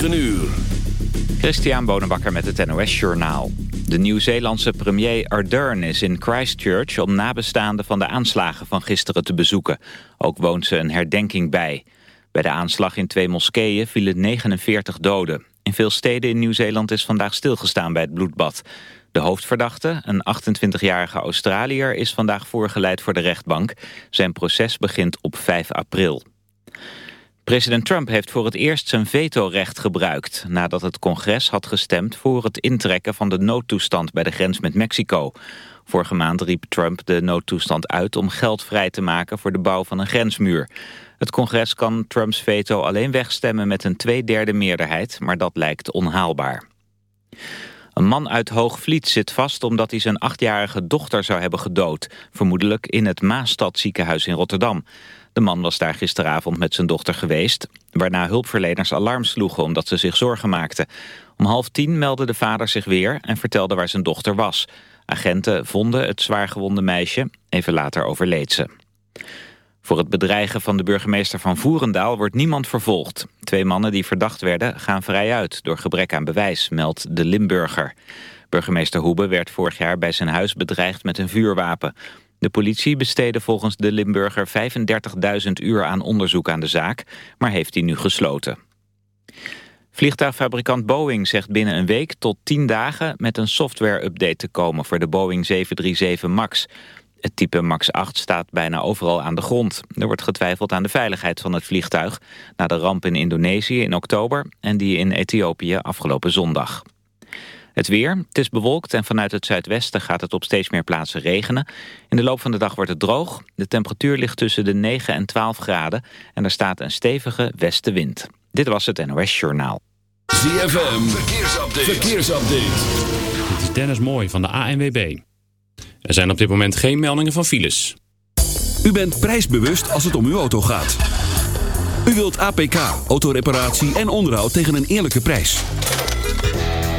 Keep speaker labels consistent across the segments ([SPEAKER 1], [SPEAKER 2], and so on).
[SPEAKER 1] 9 uur.
[SPEAKER 2] Christian Bonenbakker met het NOS Journaal. De Nieuw-Zeelandse premier Ardern is in Christchurch... om nabestaanden van de aanslagen van gisteren te bezoeken. Ook woont ze een herdenking bij. Bij de aanslag in twee moskeeën vielen 49 doden. In veel steden in Nieuw-Zeeland is vandaag stilgestaan bij het bloedbad. De hoofdverdachte, een 28-jarige Australiër... is vandaag voorgeleid voor de rechtbank. Zijn proces begint op 5 april. President Trump heeft voor het eerst zijn vetorecht gebruikt... nadat het congres had gestemd voor het intrekken van de noodtoestand... bij de grens met Mexico. Vorige maand riep Trump de noodtoestand uit om geld vrij te maken... voor de bouw van een grensmuur. Het congres kan Trumps veto alleen wegstemmen met een tweederde meerderheid... maar dat lijkt onhaalbaar. Een man uit Hoogvliet zit vast omdat hij zijn achtjarige dochter zou hebben gedood. Vermoedelijk in het Maastad ziekenhuis in Rotterdam. De man was daar gisteravond met zijn dochter geweest... waarna hulpverleners alarm sloegen omdat ze zich zorgen maakten. Om half tien meldde de vader zich weer en vertelde waar zijn dochter was. Agenten vonden het zwaargewonde meisje, even later overleed ze. Voor het bedreigen van de burgemeester van Voerendaal wordt niemand vervolgd. Twee mannen die verdacht werden gaan vrij uit door gebrek aan bewijs, meldt de Limburger. Burgemeester Hoebe werd vorig jaar bij zijn huis bedreigd met een vuurwapen. De politie besteedde volgens de Limburger 35.000 uur aan onderzoek aan de zaak, maar heeft die nu gesloten. Vliegtuigfabrikant Boeing zegt binnen een week tot 10 dagen met een software-update te komen voor de Boeing 737 MAX. Het type MAX 8 staat bijna overal aan de grond. Er wordt getwijfeld aan de veiligheid van het vliegtuig... na de ramp in Indonesië in oktober en die in Ethiopië afgelopen zondag. Het weer, het is bewolkt en vanuit het zuidwesten gaat het op steeds meer plaatsen regenen. In de loop van de dag wordt het droog. De temperatuur ligt tussen de 9 en 12 graden en er staat een stevige westenwind. Dit was het NOS Journaal.
[SPEAKER 1] ZFM, verkeersupdate. verkeersupdate.
[SPEAKER 3] Dit is Dennis Mooi van de ANWB. Er zijn op dit moment geen meldingen van files.
[SPEAKER 1] U bent prijsbewust als het om uw auto gaat. U wilt APK, autoreparatie en onderhoud tegen een eerlijke prijs.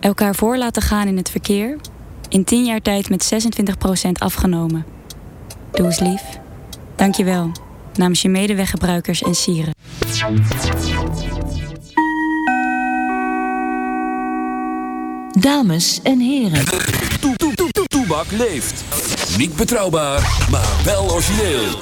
[SPEAKER 4] Elkaar voor laten gaan in het verkeer. In 10 jaar tijd met 26% afgenomen. Doe eens lief. Dank je wel. Namens je medeweggebruikers en sieren.
[SPEAKER 5] Dames en heren.
[SPEAKER 1] Toe, toe, toe, toe, Toebak leeft. Niet betrouwbaar, maar wel origineel.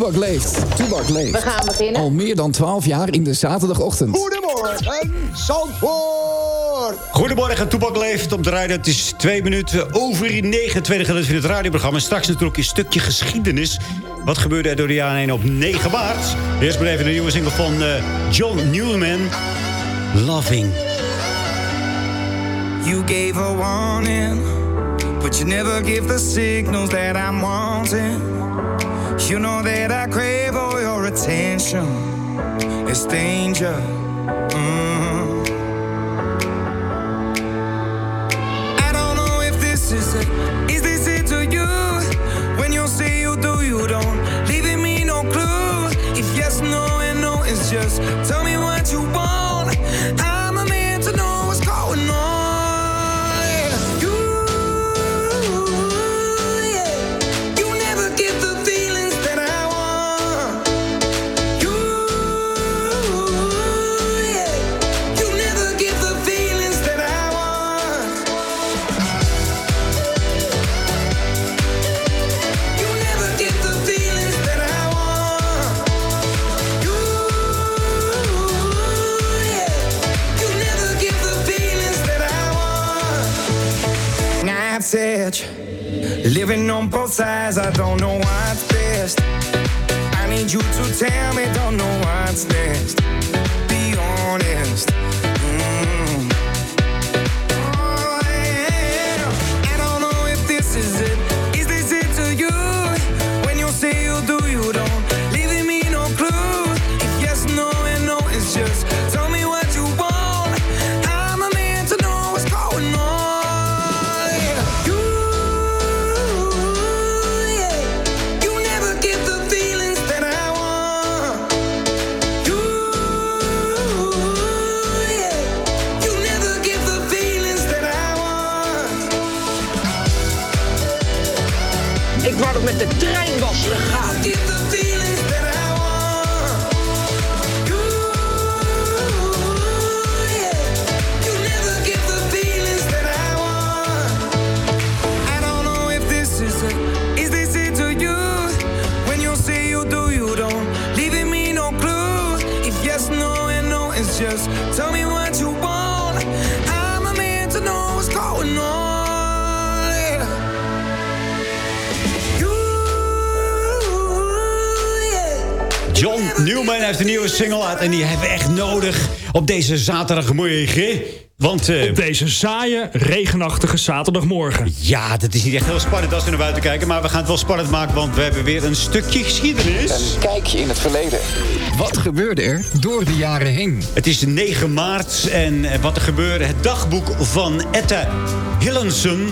[SPEAKER 6] Toebak leeft. Toebak leeft.
[SPEAKER 7] We gaan beginnen.
[SPEAKER 6] Al meer dan 12 jaar in de zaterdagochtend.
[SPEAKER 8] Goedemorgen, Zandvoort!
[SPEAKER 9] Goedemorgen, Toepak leeft op de radio. Het is twee minuten over negen. Tweede gedeelte van het radioprogramma. Straks natuurlijk een stukje geschiedenis. Wat gebeurde er door de jaren heen op 9 maart? Eerst maar even een nieuwe single van uh, John Newman. Loving.
[SPEAKER 10] You gave a warning, but you never give the signals that I'm wanting. You know that I crave all your attention. It's danger. Mm. I don't know if this is it. Is this it to you? When you say you do, you don't. Leaving me no clue. If yes, no, and no, it's just tell me what you want. Living on both sides. I don't know what's best. I need you to tell me, don't know what's next. Be honest.
[SPEAKER 9] Newman heeft een nieuwe single uit en die hebben we echt nodig op deze zaterdagmorgen. Want, eh,
[SPEAKER 11] Op deze saaie, regenachtige zaterdagmorgen.
[SPEAKER 9] Ja, dat is niet echt heel spannend als we naar buiten kijken. Maar we gaan het wel spannend maken, want we hebben weer een stukje geschiedenis.
[SPEAKER 6] Een kijkje in het verleden. Wat gebeurde er door de jaren heen?
[SPEAKER 9] Het is 9 maart en eh, wat er gebeurde... het dagboek van Etta Hillensen...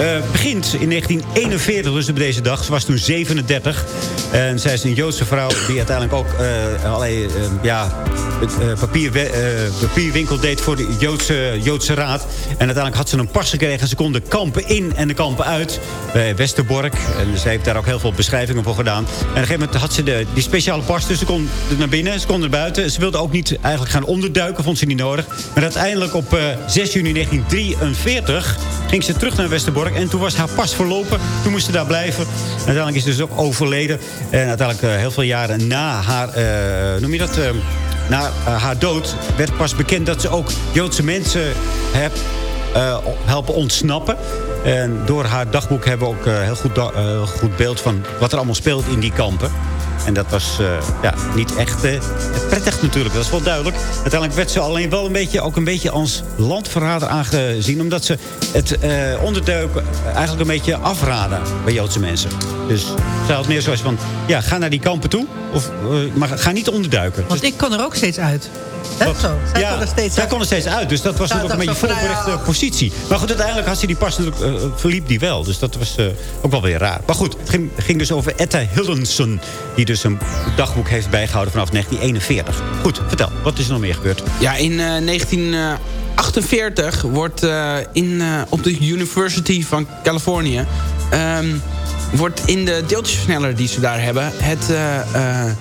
[SPEAKER 9] eh, begint in 1941, dus op deze dag. Ze was toen 37. En zij is een Joodse vrouw die uiteindelijk ook eh, allerlei, eh, ja, het, papier, papierwinkel deed voor de Joodse, Joodse Raad. En uiteindelijk had ze een pas gekregen. Ze kon de kampen in en de kampen uit bij Westerbork. En ze heeft daar ook heel veel beschrijvingen voor gedaan. En op een gegeven moment had ze de, die speciale pas. Dus ze kon naar binnen, ze kon er buiten. Ze wilde ook niet eigenlijk gaan onderduiken, vond ze niet nodig. Maar uiteindelijk op eh, 6 juni 1943 ging ze terug naar Westerbork. En toen was haar pas verlopen. Toen moest ze daar blijven. En uiteindelijk is ze dus ook overleden. En uiteindelijk eh, heel veel jaren na haar, eh, noem je dat... eh, na haar dood werd pas bekend dat ze ook Joodse mensen eh, helpen ontsnappen. En door haar dagboek hebben we ook een heel goed, goed beeld van wat er allemaal speelt in die kampen. En dat was eh, ja, niet echt eh, prettig natuurlijk, dat is wel duidelijk. Uiteindelijk werd ze alleen wel een beetje, ook een beetje als landverrader aangezien... omdat ze het eh onderduiken eigenlijk een beetje afraden bij Joodse mensen. Dus zij had meer zoals van, ja, ga naar die kampen toe, of, maar ga niet onderduiken.
[SPEAKER 12] Want ik kon er ook steeds uit. Hè, zo. Zij
[SPEAKER 9] ja,
[SPEAKER 12] kon er steeds
[SPEAKER 9] zij
[SPEAKER 12] uit.
[SPEAKER 9] kon er steeds uit. Dus dat was natuurlijk een
[SPEAKER 12] dat
[SPEAKER 9] beetje voorberechte
[SPEAKER 12] nou ja.
[SPEAKER 9] positie. Maar goed, uiteindelijk had ze die pas natuurlijk, eh, verliep die wel. Dus dat was ook wel weer raar. Maar goed, het ging, ging dus over Etta Hillensen. Die dus een dagboek heeft bijgehouden vanaf 1941. Goed, vertel. Wat is er nog meer gebeurd?
[SPEAKER 13] Ja, in eh, 1948 wordt eh, in, eh, op de University van Californië... ehm, wordt in de deeltjesversneller die ze daar hebben... het, eh, eh,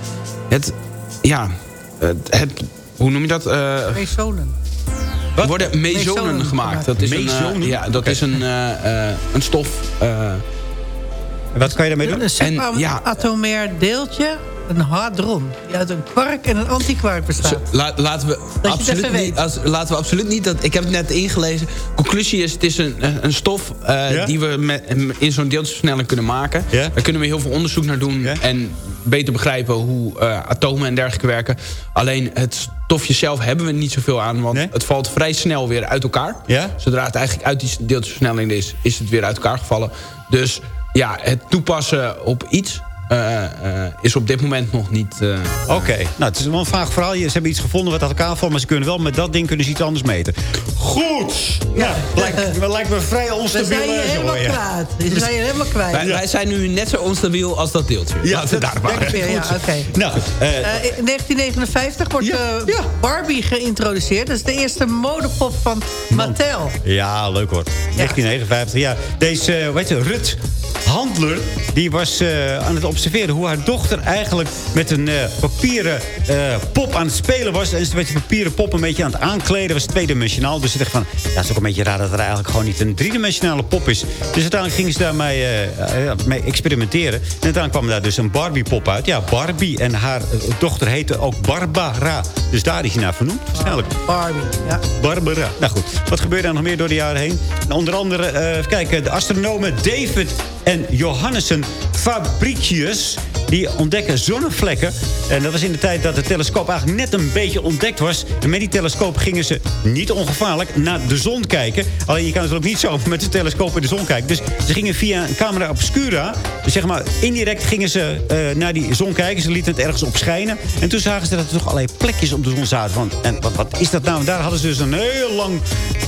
[SPEAKER 13] het ja, het, het- hoe noem je dat? Eh,
[SPEAKER 12] Mesonen.
[SPEAKER 13] worden mesonen,
[SPEAKER 12] Mesonen
[SPEAKER 13] gemaakt. Dat is een, eh, ja, dat is een, eh, eh, een stof... eh,
[SPEAKER 9] Wat kan je daarmee doen?
[SPEAKER 12] Een
[SPEAKER 13] ja.
[SPEAKER 12] subatomair deeltje, een hadron. Die uit een kwark en een antikwark bestaat.
[SPEAKER 13] Zo, la- laten, we absoluut niet, als, laten we absoluut niet... Dat, ik heb het net ingelezen. Conclusie is, het is een, een stof eh,
[SPEAKER 9] Ja?
[SPEAKER 13] die we met, in zo'n deeltjesversneller kunnen maken.
[SPEAKER 9] Ja?
[SPEAKER 13] Daar kunnen we heel veel onderzoek naar doen. En beter begrijpen hoe eh, atomen en dergelijke werken. Alleen het stofje zelf hebben we niet zoveel aan. Want het valt vrij snel weer uit elkaar.
[SPEAKER 9] Ja?
[SPEAKER 13] Zodra het eigenlijk uit die deeltjesversnelling is... is het weer uit elkaar gevallen. Dus ja, het toepassen op iets eh, eh, is op dit moment nog niet... eh,
[SPEAKER 9] Oké, nou het is wel een vaag verhaal. Ze hebben iets gevonden wat uit elkaar valt, maar ze kunnen wel met dat ding kunnen ze iets anders meten. Goed! Ja, lijkt, lijkt me vrij
[SPEAKER 12] We
[SPEAKER 9] onstabiel.
[SPEAKER 12] zijn je
[SPEAKER 9] eh, zo,
[SPEAKER 12] helemaal
[SPEAKER 9] ja.
[SPEAKER 12] kwijt. We zijn je helemaal kwijt.
[SPEAKER 13] wij, wij zijn nu net zo onstabiel als dat deeltje.
[SPEAKER 9] Ja,
[SPEAKER 13] Laten we het daar maar.
[SPEAKER 12] Ongeveer, ja, oké.
[SPEAKER 9] Nou,
[SPEAKER 12] in 1959 wordt eh, Barbie geïntroduceerd. Dat is de eerste modepop van Mattel.
[SPEAKER 9] Ja, leuk hoor. 1959, ja. Deze, weet je, Rut Handler, die was eh, aan het observeren... hoe haar dochter eigenlijk met een eh, papieren eh, pop aan het spelen was. En ze werd die papieren pop een beetje aan het aankleden. was tweedimensionaal. Dus ze dacht van, ja, het is ook een beetje raar... dat er eigenlijk gewoon niet een driedimensionale pop is. Dus uiteindelijk gingen ze daarmee mee experimenteren. En uiteindelijk kwam daar dus een Barbie-pop uit. Ja, Barbie. En haar dochter heette ook Barbara. Dus daar is hij naar vernoemd, waarschijnlijk.
[SPEAKER 12] Barbie, ja.
[SPEAKER 9] Barbara. Nou goed, wat gebeurde er nog meer door de jaren heen? Nou, onder andere, kijken, de astronomen David en Johannessen Fabricius... die ontdekken zonnevlekken. En dat was in de tijd dat de telescoop eigenlijk net een beetje ontdekt was. En met die telescoop gingen ze niet ongevaarlijk naar de zon kijken. Alleen je kan natuurlijk niet zo met de telescoop in de zon kijken. Dus ze gingen via een camera obscura... Dus zeg maar, indirect gingen ze eh, naar die zon kijken. Ze lieten het ergens op schijnen. En toen zagen ze dat er toch allerlei plekjes op de zon zaten. Van, en wat, wat is dat nou? Daar hadden ze dus een heel lang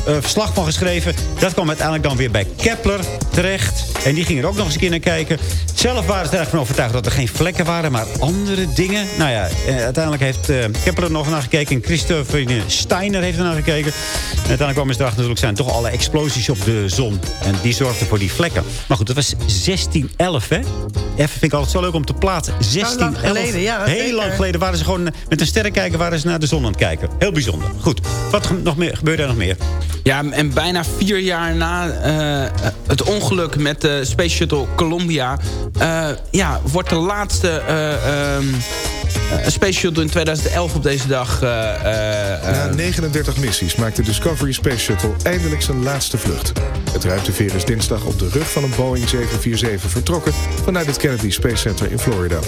[SPEAKER 9] eh, verslag van geschreven. Dat kwam uiteindelijk dan weer bij Kepler terecht. En die gingen er ook nog eens een keer naar kijken. Zelf waren ze er eigenlijk van overtuigd dat er geen vlekken waren, maar andere dingen. Nou ja, eh, uiteindelijk heeft eh, Kepler er nog naar gekeken. En Christopher Steiner heeft er naar gekeken. En uiteindelijk kwamen ze erachter natuurlijk zijn toch alle explosies op de zon. En die zorgden voor die vlekken. Maar goed, dat was 1611, hè? Even vind ik altijd zo leuk om te plaatsen. 1611.
[SPEAKER 12] geleden, ja,
[SPEAKER 9] Heel
[SPEAKER 12] zeker.
[SPEAKER 9] lang geleden waren ze gewoon met een sterrenkijker waren ze naar de zon aan het kijken. Heel bijzonder. Goed, wat nog meer, gebeurde er nog meer?
[SPEAKER 13] Ja, en bijna vier jaar na eh, het ongeluk met de Space Shuttle Columbia... eh, ja, wordt de laatste eh, Space Shuttle in 2011 op deze dag...
[SPEAKER 14] Na
[SPEAKER 13] eh,
[SPEAKER 14] 39 missies maakt de Discovery Space Shuttle eindelijk zijn laatste vlucht. Het ruimteveer is dinsdag op de rug van een Boeing 747 vertrokken... vanuit het Kennedy Space Center in Florida.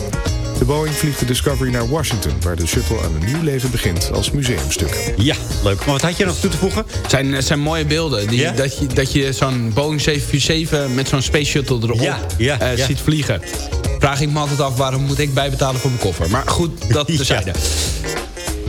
[SPEAKER 14] De Boeing vliegt de Discovery naar Washington... waar de shuttle aan een nieuw leven begint als museumstuk.
[SPEAKER 9] Ja, leuk. Maar wat had je nog toe te voegen?
[SPEAKER 13] zijn, zijn mooie beelden. Die,
[SPEAKER 9] Ja?
[SPEAKER 13] Dat je, dat je zo'n Boeing 747 met zo'n Space Shuttle erop
[SPEAKER 9] Ja, ja,
[SPEAKER 13] eh,
[SPEAKER 9] ja.
[SPEAKER 13] ziet vliegen. Vraag ik me altijd af, waarom moet ik bijbetalen voor mijn koffer? Maar goed, dat terzijde.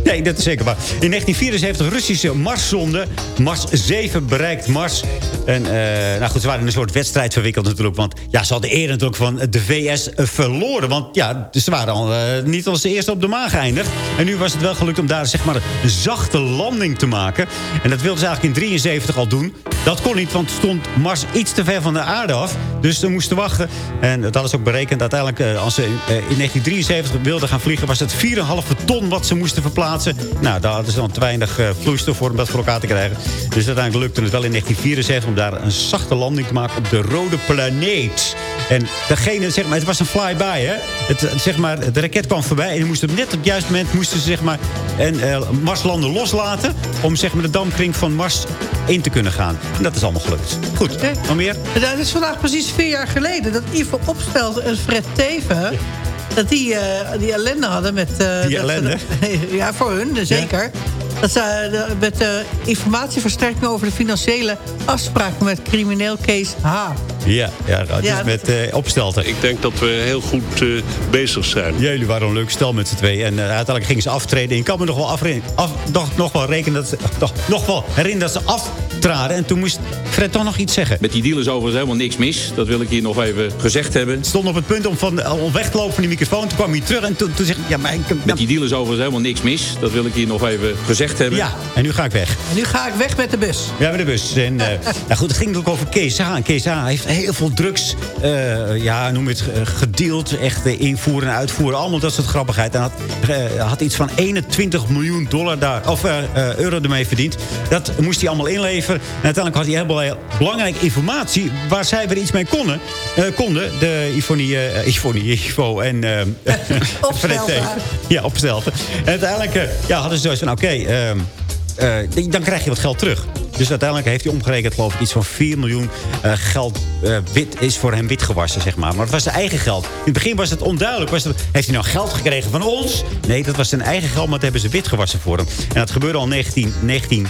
[SPEAKER 9] Nee, dat is zeker waar. In 1974 Russische Marszonde. Mars 7 bereikt Mars. En eh, nou goed, ze waren in een soort wedstrijd verwikkeld natuurlijk. Want ja, ze hadden eerder natuurlijk van de VS verloren. Want ja, ze waren al eh, niet als de eerste op de maan geëindigd. En nu was het wel gelukt om daar zeg maar een zachte landing te maken. En dat wilden ze eigenlijk in 73 al doen. Dat kon niet, want stond Mars iets te ver van de aarde af. Dus ze moesten wachten. En dat hadden ook berekend. Uiteindelijk, eh, als ze in 1973 wilden gaan vliegen... was het 4,5 ton wat ze moesten verplaatsen. Nou, daar hadden ze dan te weinig eh, vloeistof voor om dat voor elkaar te krijgen. Dus uiteindelijk lukte het wel in 1974 om daar een zachte landing te maken op de rode planeet. En degene, zeg maar, het was een flyby, hè? Het, zeg maar, de raket kwam voorbij en die moesten net op het juiste moment moesten ze zeg maar, een eh, Marslanden loslaten... om zeg maar, de dampkring van Mars in te kunnen gaan. En dat is allemaal gelukt. Goed, nog meer?
[SPEAKER 12] En Dat is vandaag precies vier jaar geleden dat Ivo Opstelt en Fred Teven... dat die, eh, die ellende hadden met... eh,
[SPEAKER 9] Die
[SPEAKER 12] ze-
[SPEAKER 9] ellende?
[SPEAKER 12] ja, voor hun, zeker. Dat ze eh, de- met eh, informatieverstrekking over de financiële afspraken met crimineel Kees H.
[SPEAKER 9] Ja, ja, dus
[SPEAKER 12] Ja, dat-
[SPEAKER 9] met eh opstelten.
[SPEAKER 15] Ik denk dat we heel goed eh, bezig zijn.
[SPEAKER 9] Ja, jullie waren een leuk stel met z'n tweeën. En eh, uiteindelijk gingen ze aftreden. En ik kan me nog wel, af, nog, nog wel rekenen dat ze, nog, nog wel herinneren dat ze aftraden. En toen moest Fred toch nog iets zeggen.
[SPEAKER 16] Met die deal is overigens helemaal niks mis. Dat wil ik hier nog even gezegd hebben.
[SPEAKER 9] Stond op het punt om, van, om weg te lopen van die microfoon. Toen kwam hij terug en toen, toen. Ja, maar ik,
[SPEAKER 16] Met die deal is overigens helemaal niks mis. Dat wil ik hier nog even gezegd hebben.
[SPEAKER 9] ja, en nu ga ik weg.
[SPEAKER 12] En nu ga ik weg met de bus.
[SPEAKER 9] Ja, met de bus. En, eh, nou goed, het ging natuurlijk over Kees H. En Kees H. heeft heel veel drugs, eh, ja, noem het, eh, gedeeld. Echt eh, invoeren en uitvoeren. Allemaal dat soort grappigheid. En had, had iets van 21 miljoen dollar daar, of, euro ermee verdiend. Dat moest hij allemaal inleveren. En uiteindelijk had hij heel belangrijke informatie... waar zij weer iets mee konden. konden de Ivonie, eh Ivonie, Ivo en... Fred. Ja, opstelten. En uiteindelijk ja, hadden ze zoiets van... oké, ehm, eh, dan krijg je wat geld terug. Dus uiteindelijk heeft hij omgerekend, geloof ik, iets van 4 miljoen eh, geld eh, wit is voor hem wit gewassen, zeg maar. Maar het was zijn eigen geld. In het begin was het onduidelijk. Was het, heeft hij nou geld gekregen van ons? Nee, dat was zijn eigen geld, maar dat hebben ze wit gewassen voor hem. En dat gebeurde al in 19,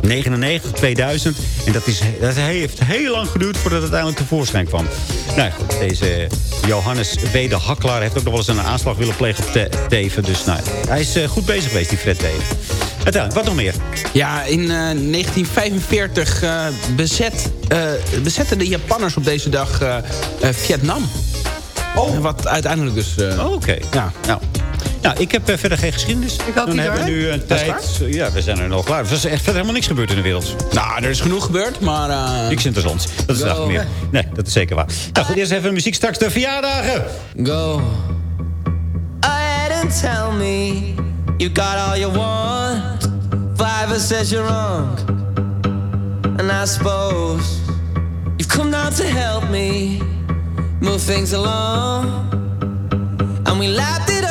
[SPEAKER 9] 99, 2000. En dat, is, dat heeft heel lang geduurd voordat het uiteindelijk tevoorschijn kwam. Nou goed, deze Johannes W. de heeft ook nog wel eens een aanslag willen plegen op Te- Teven. Dus nou, hij is goed bezig geweest, die Fred Teven. Uiteindelijk, wat nog meer?
[SPEAKER 13] Ja, in eh, 1945 eh, bezet, eh, bezetten de Japanners op deze dag eh, eh, Vietnam. Oh. Wat uiteindelijk dus... eh,
[SPEAKER 9] Oh, Oké.
[SPEAKER 13] Ja.
[SPEAKER 9] Nou, nou, ik heb eh, verder geen geschiedenis.
[SPEAKER 12] Ik ook
[SPEAKER 9] Dan
[SPEAKER 12] niet,
[SPEAKER 9] hebben we nu een tijd... Ja, we zijn er nog klaar. Er is echt verder helemaal niks gebeurd in de wereld.
[SPEAKER 13] Nou, er is genoeg gebeurd, maar... eh,
[SPEAKER 9] Niks interessants. Dat is dag meer. Nee, dat is zeker waar. Nou goed, eerst even muziek. Straks de verjaardagen.
[SPEAKER 7] Go ahead and tell me you got all you want. Fiverr says you're wrong. And I suppose you've come down to help me move things along. And we lapped it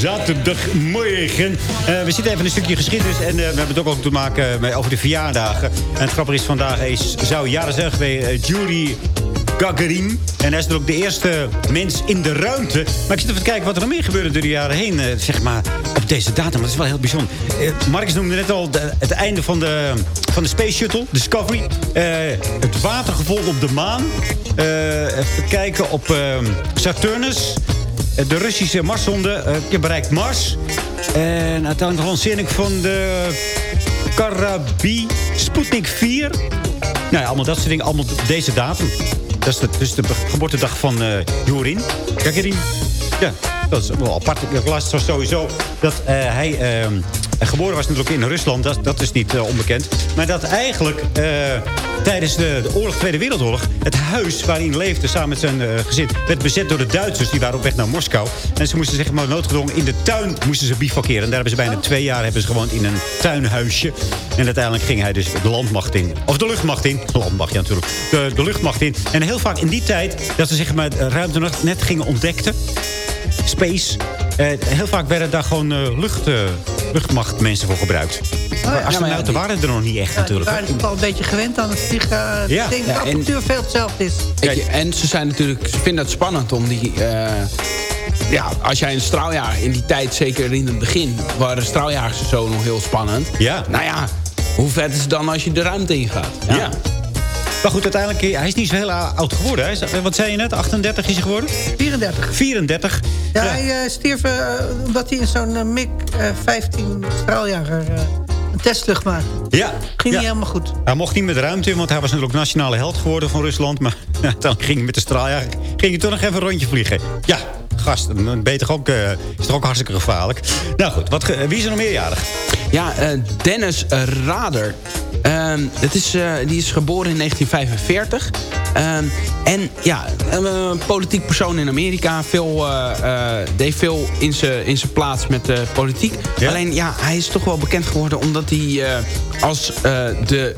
[SPEAKER 9] zaterdagmorgen. Eh, we zitten even een stukje geschiedenis. En eh, we hebben het ook al te maken met, over de verjaardagen. En het grappige is, vandaag is, zou jaren zijn geweest... eh, Yuri Gagarin. En hij is er ook de eerste mens in de ruimte. Maar ik zit even te kijken wat er nog meer gebeurde door de jaren heen. eh, zeg maar op deze datum. Dat is wel heel bijzonder. Eh, Marcus noemde net al het einde van de, van de Space Shuttle, Discovery. Eh, het watergevolg op de maan. Eh, even kijken op eh, Saturnus. Eh, de Russische Marszonde eh, bereikt Mars. En uiteindelijk de lancering van de Karabi Sputnik 4. Nou ja, allemaal dat soort dingen. Allemaal deze datum. Dat is de, dus de geboortedag van eh Jorin. Gagarin. Ja, dat is wel apart. Ik las sowieso dat hij eh, geboren was natuurlijk in Rusland. Dat, dat is niet eh, onbekend. Maar dat eigenlijk eh, tijdens de, de oorlog, Tweede Wereldoorlog... het huis waarin leefde samen met zijn eh, gezin... werd bezet door de Duitsers. Die waren op weg naar Moskou. En ze moesten zeg maar noodgedwongen in de tuin moesten ze bivakeren. En daar hebben ze bijna twee jaar hebben ze gewoond in een tuinhuisje. En uiteindelijk ging hij dus de landmacht in. Of de luchtmacht in. De landmacht, ja natuurlijk. De, de luchtmacht in. En heel vaak in die tijd dat ze zeg maar, ruimte net gingen ontdekten... Space... eh, heel vaak werden daar gewoon eh, lucht, eh, luchtmachtmensen voor gebruikt. maar astronauten waren er nog niet echt
[SPEAKER 12] Ja,
[SPEAKER 9] natuurlijk.
[SPEAKER 12] waren natuurlijk al een beetje gewend aan het vliegen.
[SPEAKER 9] Ja.
[SPEAKER 12] Ik denk dat
[SPEAKER 13] Ja,
[SPEAKER 12] de
[SPEAKER 13] en-
[SPEAKER 12] apparatuur veel hetzelfde is.
[SPEAKER 13] Je, en ze zijn natuurlijk, ze vinden het spannend om die. eh, ja, als jij een straaljager in die tijd, zeker in het begin, waren straaljagers zo nog heel spannend.
[SPEAKER 9] Ja.
[SPEAKER 13] Nou ja, hoe vet is het dan als je de ruimte ingaat?
[SPEAKER 9] Ja. Maar goed, uiteindelijk, hij is niet zo heel oud geworden. Hij is, wat zei je net? 38 is hij geworden?
[SPEAKER 12] 34.
[SPEAKER 9] 34.
[SPEAKER 12] Ja, hij eh, stierf eh, omdat hij in zo'n eh, MiG-15 straaljager eh, een testvlucht maakte.
[SPEAKER 9] Ja.
[SPEAKER 12] Ging
[SPEAKER 9] ja.
[SPEAKER 12] niet helemaal goed.
[SPEAKER 9] Hij mocht niet met de ruimte in, want hij was natuurlijk nationale held geworden van Rusland. Maar dan ging hij met de straaljager ging hij toch nog even een rondje vliegen. Ja, gast, dan ben je toch ook, eh, is toch ook hartstikke gevaarlijk. Nou goed, wat, wie is er nog meerjarig?
[SPEAKER 13] Ja, eh, Dennis Rader. Ehm, dat is, eh, die is geboren in 1945. Ehm, en ja, een eh, politiek persoon in Amerika. Veel, eh, deed veel in zijn plaats met de politiek. Alleen ja, hij is toch wel bekend geworden omdat hij als de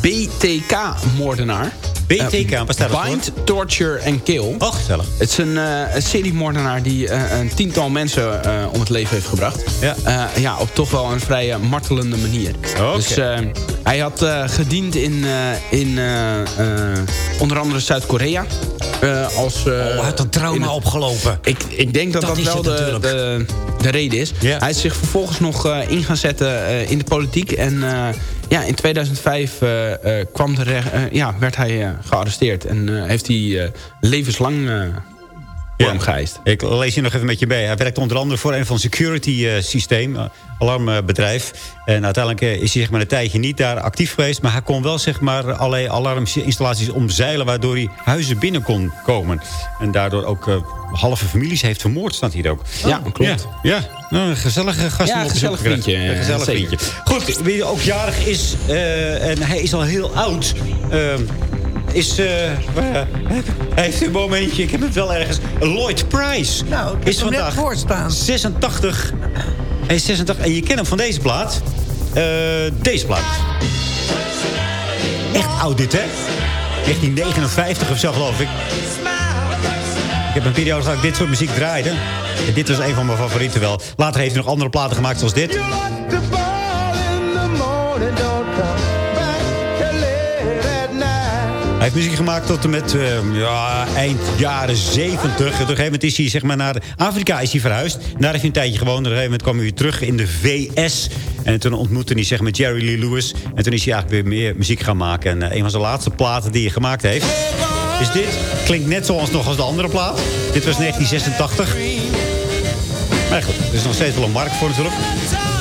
[SPEAKER 13] BTK-moordenaar...
[SPEAKER 9] BTK, wat staat dat voor?
[SPEAKER 13] Bind, Torture and Kill.
[SPEAKER 9] Oh, gezellig.
[SPEAKER 13] Het is een, eh een seriemoordenaar die eh, een tiental mensen eh, om het leven heeft gebracht.
[SPEAKER 9] Ja.
[SPEAKER 13] Ja, op toch wel een vrij martelende manier.
[SPEAKER 9] Oké.
[SPEAKER 13] Dus eh, hij had eh, gediend in, eh, in eh, onder andere Zuid-Korea. Eh, als, eh,
[SPEAKER 9] Oh, hij had een trauma
[SPEAKER 13] het-
[SPEAKER 9] opgelopen.
[SPEAKER 13] Ik, ik denk dat
[SPEAKER 9] Dat
[SPEAKER 13] wel de, de, de reden is. Hij is zich vervolgens nog eh, in gaan zetten eh, in de politiek. En eh, ja, in 2005 eh, eh, kwam de eh, ja, werd hij eh, gearresteerd. En eh, heeft hij eh, levenslang
[SPEAKER 9] Ik lees hier nog even met je bij. Hij werkt onder andere voor een van security eh, systeem, eh, alarmbedrijf. En uiteindelijk eh, is hij zeg maar, een tijdje niet daar actief geweest. Maar hij kon wel zeg maar, allerlei alarminstallaties omzeilen... waardoor hij huizen binnen kon komen. En daardoor ook halve families heeft vermoord, staat hier ook.
[SPEAKER 13] Ja, klopt.
[SPEAKER 9] Ja, ja. Nou, een gezellige gast.
[SPEAKER 13] Ja, een gezellig vriendje,
[SPEAKER 9] Een gezellig vriendje. Goed, wie ook jarig is, en hij is al heel oud... is, eh, hij heeft een momentje, ik heb het wel ergens. Lloyd Price
[SPEAKER 12] Nou, ik
[SPEAKER 9] is vandaag
[SPEAKER 12] voor staan.
[SPEAKER 9] 86. Hij is 86 en je kent hem van deze plaat. Eh, deze plaat. Echt oud dit, hè? 1959 of zo, geloof ik. Ik heb een periode dat ik dit soort muziek draaide. En dit was een van mijn favorieten wel. Later heeft hij nog andere platen gemaakt zoals dit. Heeft muziek gemaakt tot en met eh, ja, eind jaren 70. Op een gegeven moment is hij zeg maar, naar Afrika is hij verhuisd. Daar heeft hij een tijdje gewoond. Op een gegeven moment kwam hij weer terug in de VS. En toen ontmoette hij zeg maar, Jerry Lee Lewis. En toen is hij eigenlijk weer meer muziek gaan maken. En eh, een van zijn laatste platen die hij gemaakt heeft... is dit. Klinkt net zoals nog als de andere plaat. Dit was 1986. Maar goed, er is nog steeds wel een markt voor natuurlijk.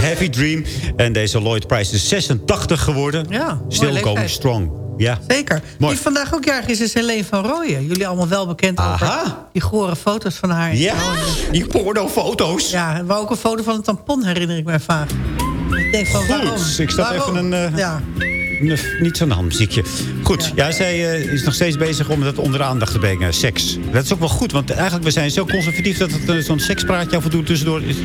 [SPEAKER 9] Heavy Dream. En deze Lloyd Price is 86 geworden.
[SPEAKER 12] Ja,
[SPEAKER 9] Still going strong. Ja.
[SPEAKER 12] Zeker.
[SPEAKER 9] Mooi.
[SPEAKER 12] Die vandaag ook jarig is, is Helene van Rooyen. Jullie allemaal wel bekend over
[SPEAKER 9] Aha.
[SPEAKER 12] die gore foto's van haar.
[SPEAKER 9] Ja, die pornofoto's.
[SPEAKER 12] Ja, maar ook een foto van een tampon herinner ik mij vaak. Ik denk van, waarom?
[SPEAKER 9] Ik stap
[SPEAKER 12] Waarom?
[SPEAKER 9] even een... eh,
[SPEAKER 12] Ja.
[SPEAKER 9] Niet zo'n handmuziekje. Goed, ja. zij eh, is nog steeds bezig om dat onder de aandacht te brengen. Seks. Dat is ook wel goed, want eigenlijk we zijn zo conservatief... dat het eh, zo'n sekspraatje af en toe tussendoor is.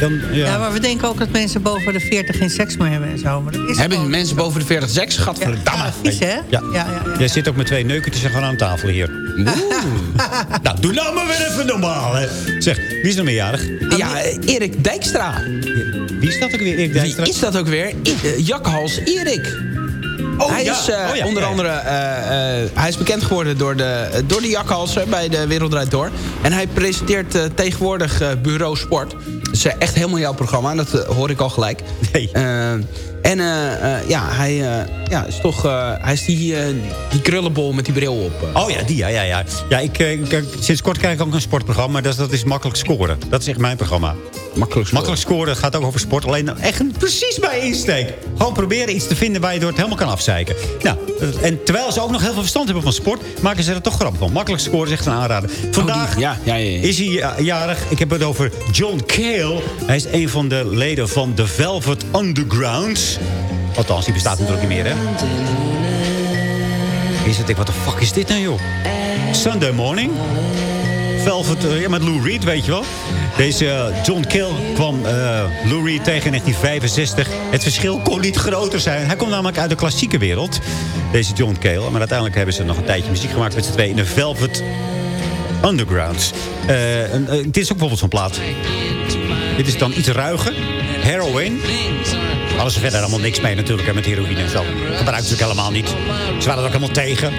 [SPEAKER 9] Dan, ja.
[SPEAKER 12] Ja. maar we denken ook dat mensen boven de 40 geen seks meer hebben en zo. Maar dat is
[SPEAKER 13] Hebben
[SPEAKER 12] gewoon-
[SPEAKER 13] mensen boven de 40 seks? Gadverdamme.
[SPEAKER 12] Ja, vies, hè?
[SPEAKER 9] Ja.
[SPEAKER 12] Ja, ja, ja.
[SPEAKER 9] Jij zit ook met twee neukertjes gewoon aan tafel hier. nou, doe nou maar weer even normaal, hè. Zeg, wie is er meerjarig?
[SPEAKER 13] Ja, Erik Dijkstra.
[SPEAKER 9] Wie is dat ook weer, Erik
[SPEAKER 13] Wie
[SPEAKER 9] Dijkstra?
[SPEAKER 13] is dat ook weer? I- eh, Jakhals Erik.
[SPEAKER 9] Oh,
[SPEAKER 13] hij
[SPEAKER 9] ja.
[SPEAKER 13] is eh,
[SPEAKER 9] Oh, ja,
[SPEAKER 13] onder andere eh, eh, hij is bekend geworden door de, door de jakhalsen bij de Wereld Draait Door. En hij presenteert tegenwoordig Bureau Sport. Dat is echt helemaal jouw programma. Dat hoor ik al gelijk.
[SPEAKER 9] Nee.
[SPEAKER 13] En eh, eh, ja, hij, eh, ja, is toch, hij is die, die krullenbol met die bril op.
[SPEAKER 9] Oh ja, die, ja, ja, ja. ja ik, ik- sinds kort krijg ik ook een sportprogramma. Dat is, dat is makkelijk scoren. Dat is echt mijn programma.
[SPEAKER 13] Makkelijk scoren.
[SPEAKER 9] Makkelijk scoren, gaat ook over sport. Alleen echt een, precies bij insteek. Gewoon proberen iets te vinden waar je door het helemaal kan afzeiken. Nou, en terwijl ze ook nog heel veel verstand hebben van sport... maken ze er toch grap van. Makkelijk scoren is echt een aanrader. Vandaag
[SPEAKER 13] Oh, die, ja, ja, ja,
[SPEAKER 9] is hij ja, jarig. Ik heb het over John Cale. Hij is een van de leden van The Velvet Underground. Althans, die bestaat natuurlijk niet meer, hè? Is het, ik, wat de fuck is dit nou, joh? Sunday Morning. Velvet, eh, ja, met Lou Reed, weet je wel. Deze eh, John Kill kwam eh, Lou Reed tegen in 1965. Het verschil kon niet groter zijn. Hij komt namelijk uit de klassieke wereld, deze John Cale. Maar uiteindelijk hebben ze nog een tijdje muziek gemaakt met z'n tweeën in de Velvet Underground. Dit is ook bijvoorbeeld zo'n plaat. Dit is dan iets ruiger. Heroin. Hadden ze verder allemaal niks mee natuurlijk hè, met heroïne en zo. Gebruiken ze ook helemaal niet. Ze waren er ook helemaal tegen.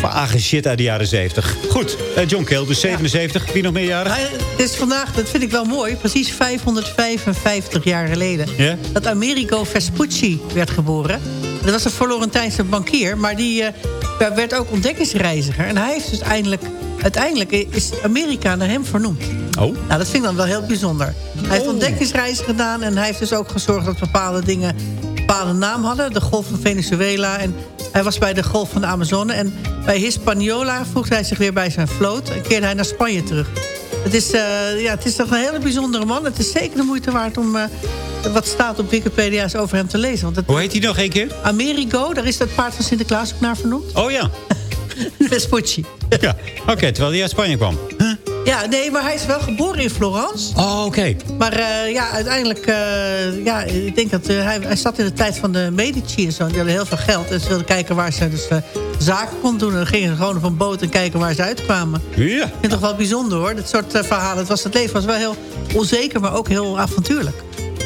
[SPEAKER 9] Vage shit uit de jaren 70. Goed, eh, John Cale, dus 77. Wie nog meerjarig?
[SPEAKER 12] Hij- Het is vandaag, dat vind ik wel mooi, precies 555 jaar geleden... Dat Amerigo Vespucci werd geboren. Dat was een Florentijnse bankier, maar die eh, werd ook ontdekkingsreiziger. En hij heeft dus eindelijk, uiteindelijk is Amerika naar hem vernoemd.
[SPEAKER 9] Oh.
[SPEAKER 12] Nou, dat vind ik dan wel heel bijzonder. Hij heeft ontdekkingsreizen gedaan en hij heeft dus ook gezorgd dat bepaalde dingen een bepaalde naam hadden. De golf van Venezuela en hij was bij de golf van de Amazone. En bij Hispaniola voegde hij zich weer bij zijn vloot en keerde hij naar Spanje terug. Het is, eh, ja, het is toch een hele bijzondere man. Het is zeker de moeite waard om eh, wat staat op Wikipedia over hem te lezen. Want het,
[SPEAKER 9] Hoe heet hij nog een keer?
[SPEAKER 12] Amerigo, daar is het paard van Sinterklaas ook naar vernoemd.
[SPEAKER 9] Oh ja.
[SPEAKER 12] Vespucci.
[SPEAKER 9] ja. Oké, terwijl hij uit Spanje kwam.
[SPEAKER 12] Ja, nee, maar hij is wel geboren in Florence.
[SPEAKER 9] Oh, oké.
[SPEAKER 12] Maar eh, ja, uiteindelijk, eh, ja, ik denk dat eh, hij, hij zat in de tijd van de Medici en zo. Die hadden heel veel geld. En ze wilden kijken waar ze dus zaken konden doen. En dan gingen ze gewoon op een boot en kijken waar ze uitkwamen.
[SPEAKER 9] Ja.
[SPEAKER 12] Ik vind het toch wel bijzonder hoor, dit soort verhalen. Het, was, het leven was wel heel onzeker, maar ook heel avontuurlijk.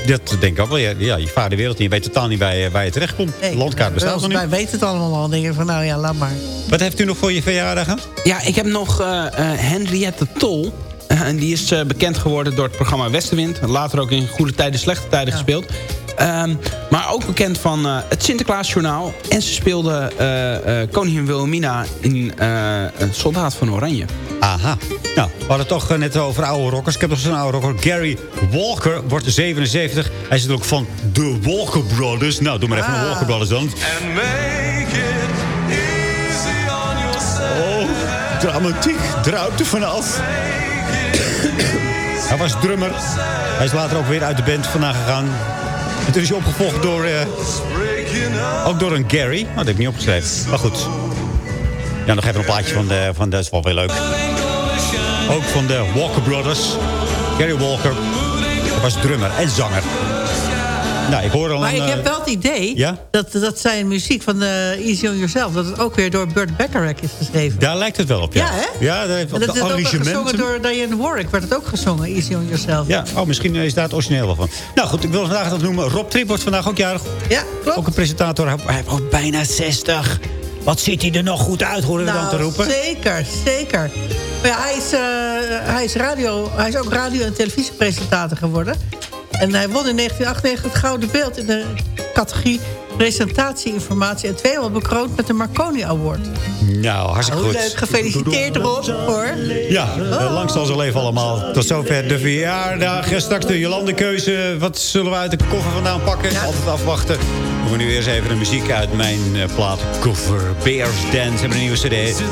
[SPEAKER 9] Dat denk ik ook wel. Ja, ja, je vaart de wereld in. Je weet totaal niet waar je, waar je terechtkomt. De landkaart bestaat nog
[SPEAKER 12] Wij-
[SPEAKER 9] niet.
[SPEAKER 12] Wij weten het allemaal al. Je van, nou ja, laat maar.
[SPEAKER 9] Wat heeft u nog voor je verjaardag? hè?
[SPEAKER 13] Ja, ik heb nog eh, eh, Henriette Tol. Eh, en die is eh, bekend geworden door het programma Westenwind. Later ook in Goede Tijden, Slechte Tijden gespeeld. Ehm, maar ook bekend van eh, het Sinterklaasjournaal. En ze speelde eh, eh, koningin Wilhelmina in eh, een Soldaat van Oranje.
[SPEAKER 9] Aha. Nou, we hadden het toch net over oude rockers. Ik heb nog zo'n oude rocker. Gary Walker wordt 77. Hij is ook van de Walker Brothers. Nou, doe maar even een Walker Brothers dan. Oh, dramatiek druipt er vanaf. Hij was drummer. Hij is later ook weer uit de band vandaan gegaan. En toen is hij opgevolgd door... eh, ook door een Gary. Oh, dat heb ik niet opgeschreven. Maar goed. Ja, nog even een plaatje van de... Van, dat is wel weer leuk. Ook van de Walker Brothers. Gary Walker. Hij was drummer en zanger. Nou, ik hoor al
[SPEAKER 12] Maar
[SPEAKER 9] een...
[SPEAKER 12] ik
[SPEAKER 9] eh,
[SPEAKER 12] heb wel het idee
[SPEAKER 9] Ja?
[SPEAKER 12] dat, dat zijn muziek van de Easy On Yourself... dat het ook weer door Burt Bacharach is geschreven.
[SPEAKER 9] Daar lijkt het wel op, ja.
[SPEAKER 12] Ja, hè?
[SPEAKER 9] Ja, daar heeft
[SPEAKER 12] En
[SPEAKER 9] op
[SPEAKER 12] dat
[SPEAKER 9] de
[SPEAKER 12] is ook gezongen door Diane Warwick. Werd het ook gezongen, Easy On Yourself.
[SPEAKER 9] Ja, oh, misschien is daar het origineel wel van. Nou goed, ik wil vandaag dat noemen. Rob Trip wordt vandaag ook jarig.
[SPEAKER 12] Ja, klopt.
[SPEAKER 9] Ook een presentator. Hij ook bijna 60. Wat ziet hij er nog goed uit, horen we dan te roepen?
[SPEAKER 12] Nou, zeker, zeker. Maar ja, hij, is, eh, hij, is radio, hij is ook radio- en televisiepresentator geworden. En hij won in 1998 het Gouden Beeld in de categorie presentatie, informatie... en tweemaal bekroond met de Marconi Award.
[SPEAKER 9] Nou, hartstikke
[SPEAKER 12] Hoe
[SPEAKER 9] goed.
[SPEAKER 12] leuk, gefeliciteerd erop, hoor.
[SPEAKER 9] Ja, eh, lang zal ze leven allemaal. Tot zover de verjaardag. Straks de Jolandekeuze. Wat zullen we uit de koffer vandaan pakken? Altijd afwachten. We nu eerst even de muziek uit mijn eh, plaat Cover Bears Dance. Ze hebben een nieuwe cd.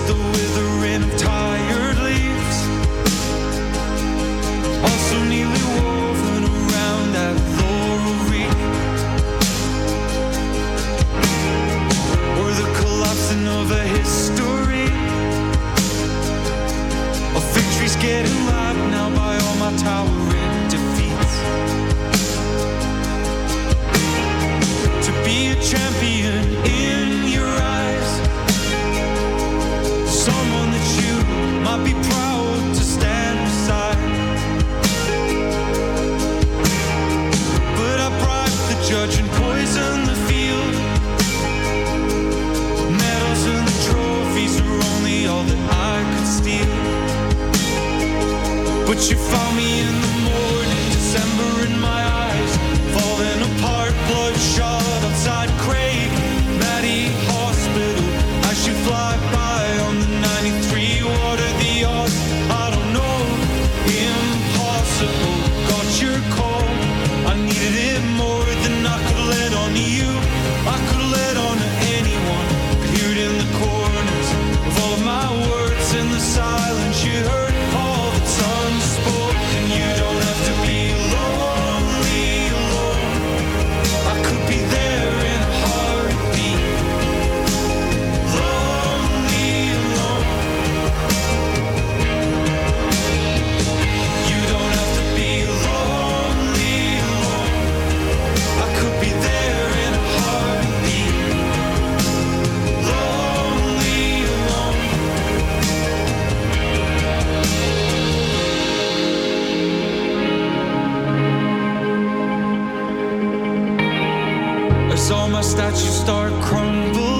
[SPEAKER 7] All my
[SPEAKER 17] statues start crumbling.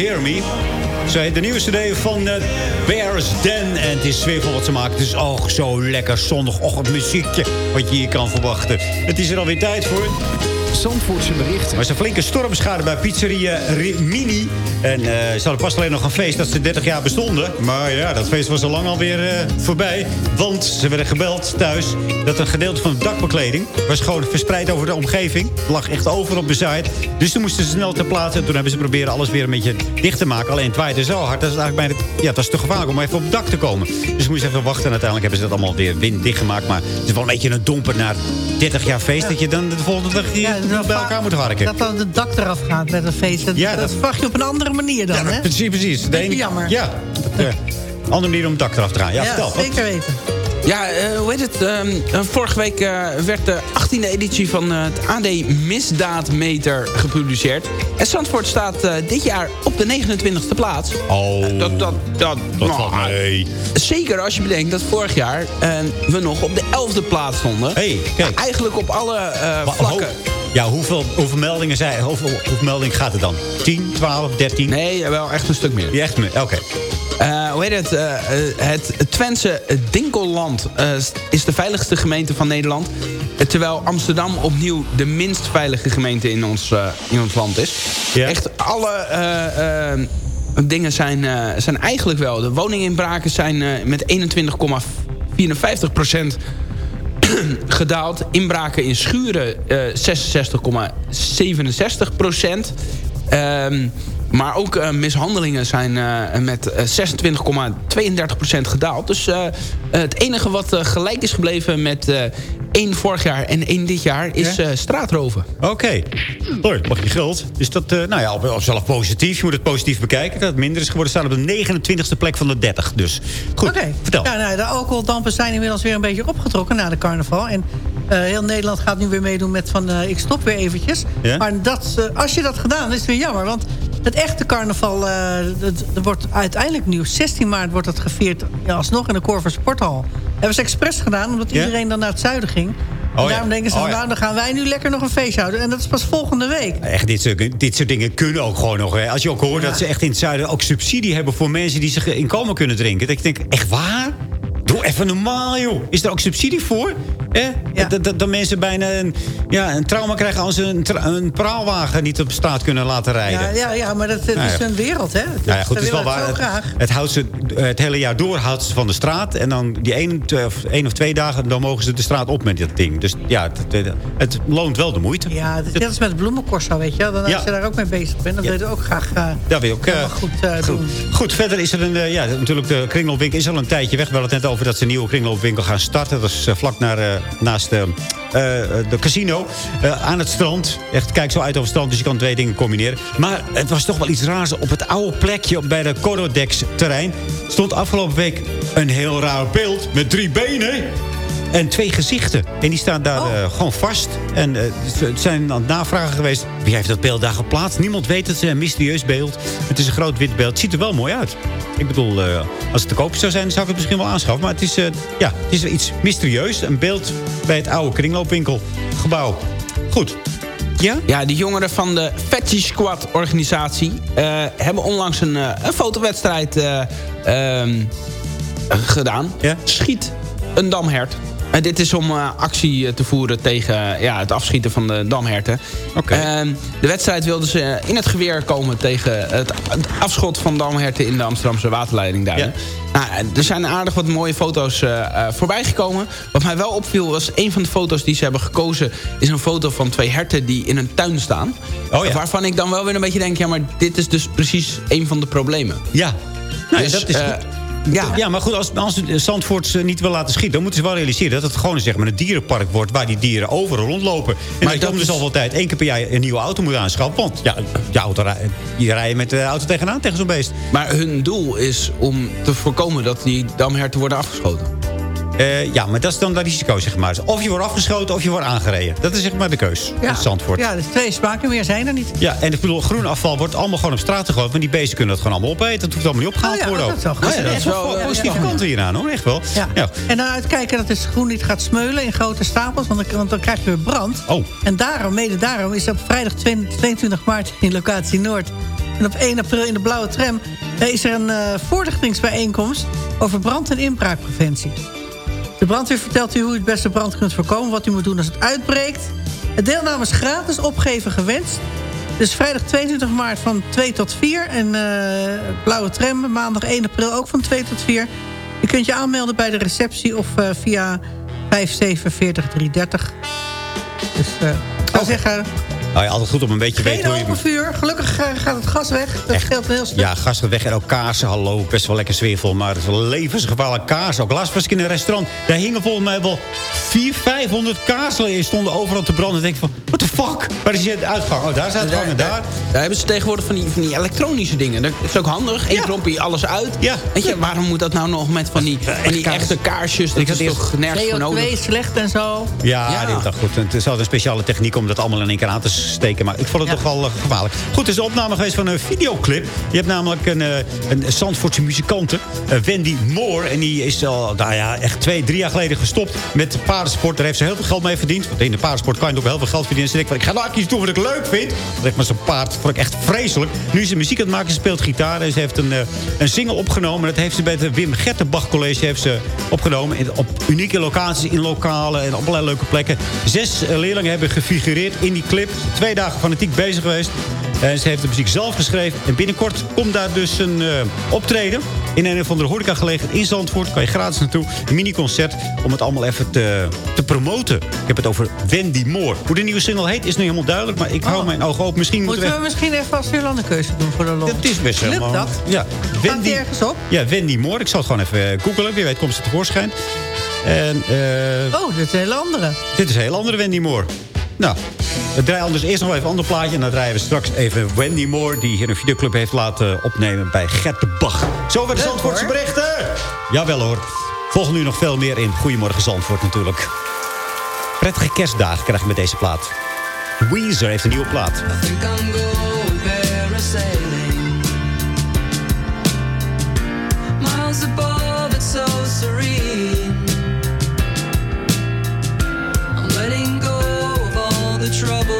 [SPEAKER 17] Hear
[SPEAKER 9] Me. Heet de nieuwe cd van eh, Bears Den. En het is sfeervol wat ze maken. Het is oh, zo lekker zondagochtend muziekje wat je hier kan verwachten. Het is er alweer tijd voor.
[SPEAKER 18] Zandvoortse berichten.
[SPEAKER 9] Er is een flinke stormschade bij pizzeria Rimini. En eh, ze hadden pas alleen nog een feest dat ze 30 jaar bestonden. Maar ja, dat feest was al lang alweer eh voorbij. Want ze werden gebeld thuis dat een gedeelte van de dakbekleding... was gewoon verspreid over de omgeving. lag echt over op bezaaid. Dus toen moesten ze snel ter plaatse. En toen hebben ze proberen alles weer een beetje dicht te maken. Alleen het waaide zo hard. Dat is eigenlijk bijna, ja, het was te gevaarlijk om even op het dak te komen. Dus moesten even wachten. En uiteindelijk hebben ze dat allemaal weer winddicht gemaakt. Maar het is wel een beetje een domper na 30 jaar feest... dat je dan de volgende dag hier bij elkaar moet harken.
[SPEAKER 12] Dat dan het dak eraf gaat met een feest. Dat,
[SPEAKER 9] Ja,
[SPEAKER 12] dat verwacht je op een andere manier dan, hè?
[SPEAKER 9] Precies, precies.
[SPEAKER 12] Beetje
[SPEAKER 9] ene-
[SPEAKER 12] jammer.
[SPEAKER 9] Ja, de andere manier om het dak eraf te gaan. Ja, vertel.
[SPEAKER 12] zeker weten.
[SPEAKER 13] Ja, eh, hoe heet het? Ehm, eh, vorige week eh, werd de 18e editie van het AD Misdaadmeter gepubliceerd. En Zandvoort staat dit jaar op de 29e plaats.
[SPEAKER 9] Oh,
[SPEAKER 13] dat, dat, dat,
[SPEAKER 9] dat
[SPEAKER 13] nou,
[SPEAKER 9] mee.
[SPEAKER 13] Zeker als je bedenkt dat vorig jaar we nog op de 11e plaats stonden.
[SPEAKER 9] Hey, kijk.
[SPEAKER 13] Eigenlijk op alle vlakken.
[SPEAKER 9] Ja, hoeveel, hoeveel meldingen zijn, hoeveel, hoeveel meldingen gaat het dan? 10, 12, 13?
[SPEAKER 13] Nee, wel echt een stuk meer.
[SPEAKER 9] Ja, echt meer. Oké.
[SPEAKER 13] Eh, hoe heet het? Eh, eh, het Twentse Dinkelland is de veiligste gemeente van Nederland. Terwijl Amsterdam opnieuw de minst veilige gemeente in ons, in ons land is. Echt alle dingen zijn, zijn eigenlijk wel... De woninginbraken zijn met 21,54 procent gedaald. Inbraken in schuren eh 66,67 procent. Ehm, maar ook eh, mishandelingen zijn eh, met eh, 26,32 procent gedaald. Dus eh, het enige wat eh, gelijk is gebleven met eh één vorig jaar en één dit jaar... is
[SPEAKER 9] Ja?
[SPEAKER 13] eh, straatroven.
[SPEAKER 9] Oké. Leuk, mag je geld. Dus dat, eh, nou ja, op, op zelf positief. Je moet het positief bekijken. Dat het minder is geworden. staan op de 29e plek van de 30. Dus goed,
[SPEAKER 12] Oké.
[SPEAKER 9] vertel.
[SPEAKER 12] Ja, nou, de alcoholdampen zijn inmiddels weer een beetje opgetrokken na de carnaval. En eh, heel Nederland gaat nu weer meedoen met van eh, ik stop weer eventjes.
[SPEAKER 9] Ja?
[SPEAKER 12] Maar dat, eh, als je dat gedaan, is het weer jammer. Want het echte carnaval eh, dat, dat wordt uiteindelijk nieuw. 16 maart wordt het gevierd ja, alsnog in de Corver Sporthal. Hebben ze expres gedaan, omdat iedereen dan naar het zuiden ging. En
[SPEAKER 9] ja.
[SPEAKER 12] daarom denken ze,
[SPEAKER 9] Oh
[SPEAKER 12] nou, dan gaan wij nu lekker nog een feestje houden. En dat is pas volgende week.
[SPEAKER 9] Echt, dit soort, dit soort dingen kunnen ook gewoon nog. Hè. Als je ook hoort dat ze echt in het zuiden ook subsidie hebben... voor mensen die zich in komen kunnen drinken. Dat je denkt, echt waar? Doe even normaal, joh. Is er ook subsidie voor? Eh? Dat, dat, dat mensen bijna een, ja, een trauma krijgen... als ze een, een praalwagen niet op straat kunnen laten rijden.
[SPEAKER 12] Ja, ja, ja maar dat, dat
[SPEAKER 9] Nou
[SPEAKER 12] is een wereld, hè?
[SPEAKER 9] Nou ja, goed, het is wel waar.
[SPEAKER 12] het
[SPEAKER 9] houdt ze, het hele jaar door houdt ze van de straat. En dan die één, of, één of twee dagen, dan mogen ze de straat op met dat ding. Dus ja, het, het, loont wel de moeite.
[SPEAKER 12] Ja, het is net als met het bloemencorso, weet je. Dan als je daar ook mee bezig bent, dan wil je het ook graag
[SPEAKER 9] Dat wil je ook. eh,
[SPEAKER 12] goed doen.
[SPEAKER 9] Goed, verder is er een... ja, natuurlijk, de kringloopwinkel is al een tijdje weg. We hadden het net over dat ze een nieuwe kringloopwinkel gaan starten. Dat is vlak naar, naast eh, eh, de casino. eh, aan het strand. Echt, kijk zo uit over het strand. Dus je kan twee dingen combineren. Maar het was toch wel iets raars. Op het oude plekje bij de Corodex terrein... stond afgelopen week een heel raar beeld met drie benen. En twee gezichten. En die staan daar
[SPEAKER 12] Oh.
[SPEAKER 9] eh, gewoon vast. En eh, ze zijn aan het navragen geweest. Wie heeft dat beeld daar geplaatst? Niemand weet het. Het is een mysterieus beeld. Het is een groot wit beeld. Het ziet er wel mooi uit. Ik bedoel, eh, als het te koop zou zijn, zou ik het misschien wel aanschaffen. Maar het is, eh, ja, het is iets mysterieus. Een beeld bij het oude kringloopwinkelgebouw. Goed. Ja?
[SPEAKER 13] Ja, de jongeren van de Fetchy Squad organisatie... eh, hebben onlangs een, eh, een fotowedstrijd eh, ehm, gedaan. Schiet een damhert. En dit is om uh, actie eh, te voeren tegen ja, het afschieten van de damherten.
[SPEAKER 9] Okay.
[SPEAKER 13] Uh, de wedstrijd wilden ze in het geweer komen tegen het, het afschot van damherten in de Amsterdamse waterleiding daar. Ja. Nou, er zijn aardig wat mooie foto's uh, voorbij gekomen. Wat mij wel opviel was een van de foto's die ze hebben gekozen... is een foto van twee herten die in een tuin staan.
[SPEAKER 9] Oh, ja.
[SPEAKER 13] Waarvan ik dan wel weer een beetje denk... ja, maar dit is dus precies een van de problemen.
[SPEAKER 9] Ja, nou,
[SPEAKER 13] dus,
[SPEAKER 9] dat is goed. Ja. ja, maar goed, als, als Zandvoort niet wil laten schieten... dan moeten ze wel realiseren dat het gewoon zeg maar, een dierenpark wordt... waar die dieren overal rondlopen. En maar dat je om dus al wel tijd één keer per jaar een nieuwe auto moet aanschaffen. Want ja, je, auto, je rijdt met de auto tegenaan tegen zo'n beest.
[SPEAKER 13] Maar hun doel is om te voorkomen dat die damherten worden afgeschoten.
[SPEAKER 9] Uh, ja, maar dat is dan dat risico, zeg maar. Of je wordt afgeschoten of je wordt aangereden. Dat is zeg maar de keus
[SPEAKER 12] ja.
[SPEAKER 9] in Zandvoort.
[SPEAKER 12] Ja, dus twee smaken meer zijn er niet.
[SPEAKER 9] Ja, en ik bedoel, groen afval wordt allemaal gewoon op straat gegooid. Maar die beesten kunnen dat gewoon allemaal opeten. Dat hoeft allemaal niet opgehaald te
[SPEAKER 12] oh, ja,
[SPEAKER 9] worden.
[SPEAKER 12] Dat is wel,
[SPEAKER 9] oh, ja, dat is wel een positieve ja, kant hieraan, hoor. Echt wel.
[SPEAKER 12] Ja. ja. En dan uitkijken dat het groen niet gaat smeulen in grote stapels. Want dan, want dan krijg je weer brand.
[SPEAKER 9] Oh.
[SPEAKER 12] En daarom, mede daarom, is op vrijdag 22 maart in locatie Noord... en op 1 april in de Blauwe Tram... is er een uh, voorlichtingsbijeenkomst over brand- en inbraakpreventie. De brandweer vertelt u hoe u het beste brand kunt voorkomen... wat u moet doen als het uitbreekt. Het deelname is gratis, opgeven gewenst. Dus vrijdag 22 maart van 2 tot 4. En uh, Blauwe Tram, maandag 1 april ook van 2 tot 4. U kunt je aanmelden bij de receptie of uh, via 5740330. Dus uh, ik zou oh. zeggen...
[SPEAKER 9] Nou ja, altijd goed om een beetje
[SPEAKER 12] Geen
[SPEAKER 9] weten hoe
[SPEAKER 12] je... Geen vuur. Gelukkig gaat het gas weg. Dat
[SPEAKER 9] Echt?
[SPEAKER 12] scheelt een heel stuk.
[SPEAKER 9] Ja, gas gaat weg. En ook kaarsen. Hallo, best wel lekker sfeervol. Maar het is wel levensgevaarlijk kaarsen. Ook laatst was ik in een restaurant. Daar hingen volgens mij wel 400, 500 kaarsen. stonden overal te branden. En denk ik van, what the fuck? Waar is je uitgang? Oh, daar staat het gewoon. Daar.
[SPEAKER 13] Daar hebben ze tegenwoordig van die, van die elektronische dingen. Dat is ook handig. Eén ja. knoppie, alles uit.
[SPEAKER 9] Ja.
[SPEAKER 13] Weet je, waarom moet dat nou nog met van die, van die echte kaarsjes? Dat is toch nergens voor nodig.
[SPEAKER 12] CO2 slecht en zo.
[SPEAKER 9] Ja, ja. dit is goed. Het is altijd een speciale techniek om dat allemaal in één keer aan te steken. Maar ik vond het ja. toch wel uh, gevaarlijk. Goed, het is een opname geweest van een videoclip. Je hebt namelijk een, uh, een Zandvoortse muzikante, uh, Wendy Moore. En die is al, nou ja, echt twee, drie jaar geleden gestopt met paardensport. Daar heeft ze heel veel geld mee verdiend. Want in de paardensport kan je ook heel veel geld verdienen. Dus ik, ik ga nou iets doen wat ik leuk vind. Dat maar zo'n paard vond ik echt vreselijk. Nu is ze muziek aan het maken. Ze speelt gitaar. En ze heeft een, een single opgenomen. Dat heeft ze bij het Wim Gertenbach College heeft ze opgenomen. In, op unieke locaties, in lokalen en op allerlei leuke plekken. Zes leerlingen hebben gefigureerd in die clip. Twee dagen fanatiek bezig geweest. En ze heeft de muziek zelf geschreven. En binnenkort komt daar dus een uh, optreden. In een of andere horeca gelegen in Zandvoort. Kan je gratis naartoe. Een mini-concert om het allemaal even te, te promoten. Ik heb het over Wendy Moore. Hoe de nieuwe single heet is nu helemaal duidelijk. Maar ik hou oh. mijn ogen open. Misschien
[SPEAKER 12] moeten,
[SPEAKER 9] moeten
[SPEAKER 12] we... misschien even als keuze doen voor de lol.
[SPEAKER 9] Dat is best helemaal...
[SPEAKER 12] dat?
[SPEAKER 9] Ja.
[SPEAKER 12] Wendy, ergens op?
[SPEAKER 9] Ja, Wendy Moore. Ik zal het gewoon even googelen. Wie weet komt ze tevoorschijn. En, uh,
[SPEAKER 12] oh, dit is een hele andere.
[SPEAKER 9] Dit is een hele andere Wendy Moore. Nou, we draaien anders eerst nog even een ander plaatje. En dan draaien we straks even Wendy Moore... die hier een videoclub heeft laten opnemen bij Gert de Bach. Zo weer de Zandvoortse berichten. Jawel hoor. Volgen nu nog veel meer in Goedemorgen Zandvoort natuurlijk. Prettige kerstdagen krijg je met deze plaat. Weezer heeft een nieuwe plaat. Miles trouble.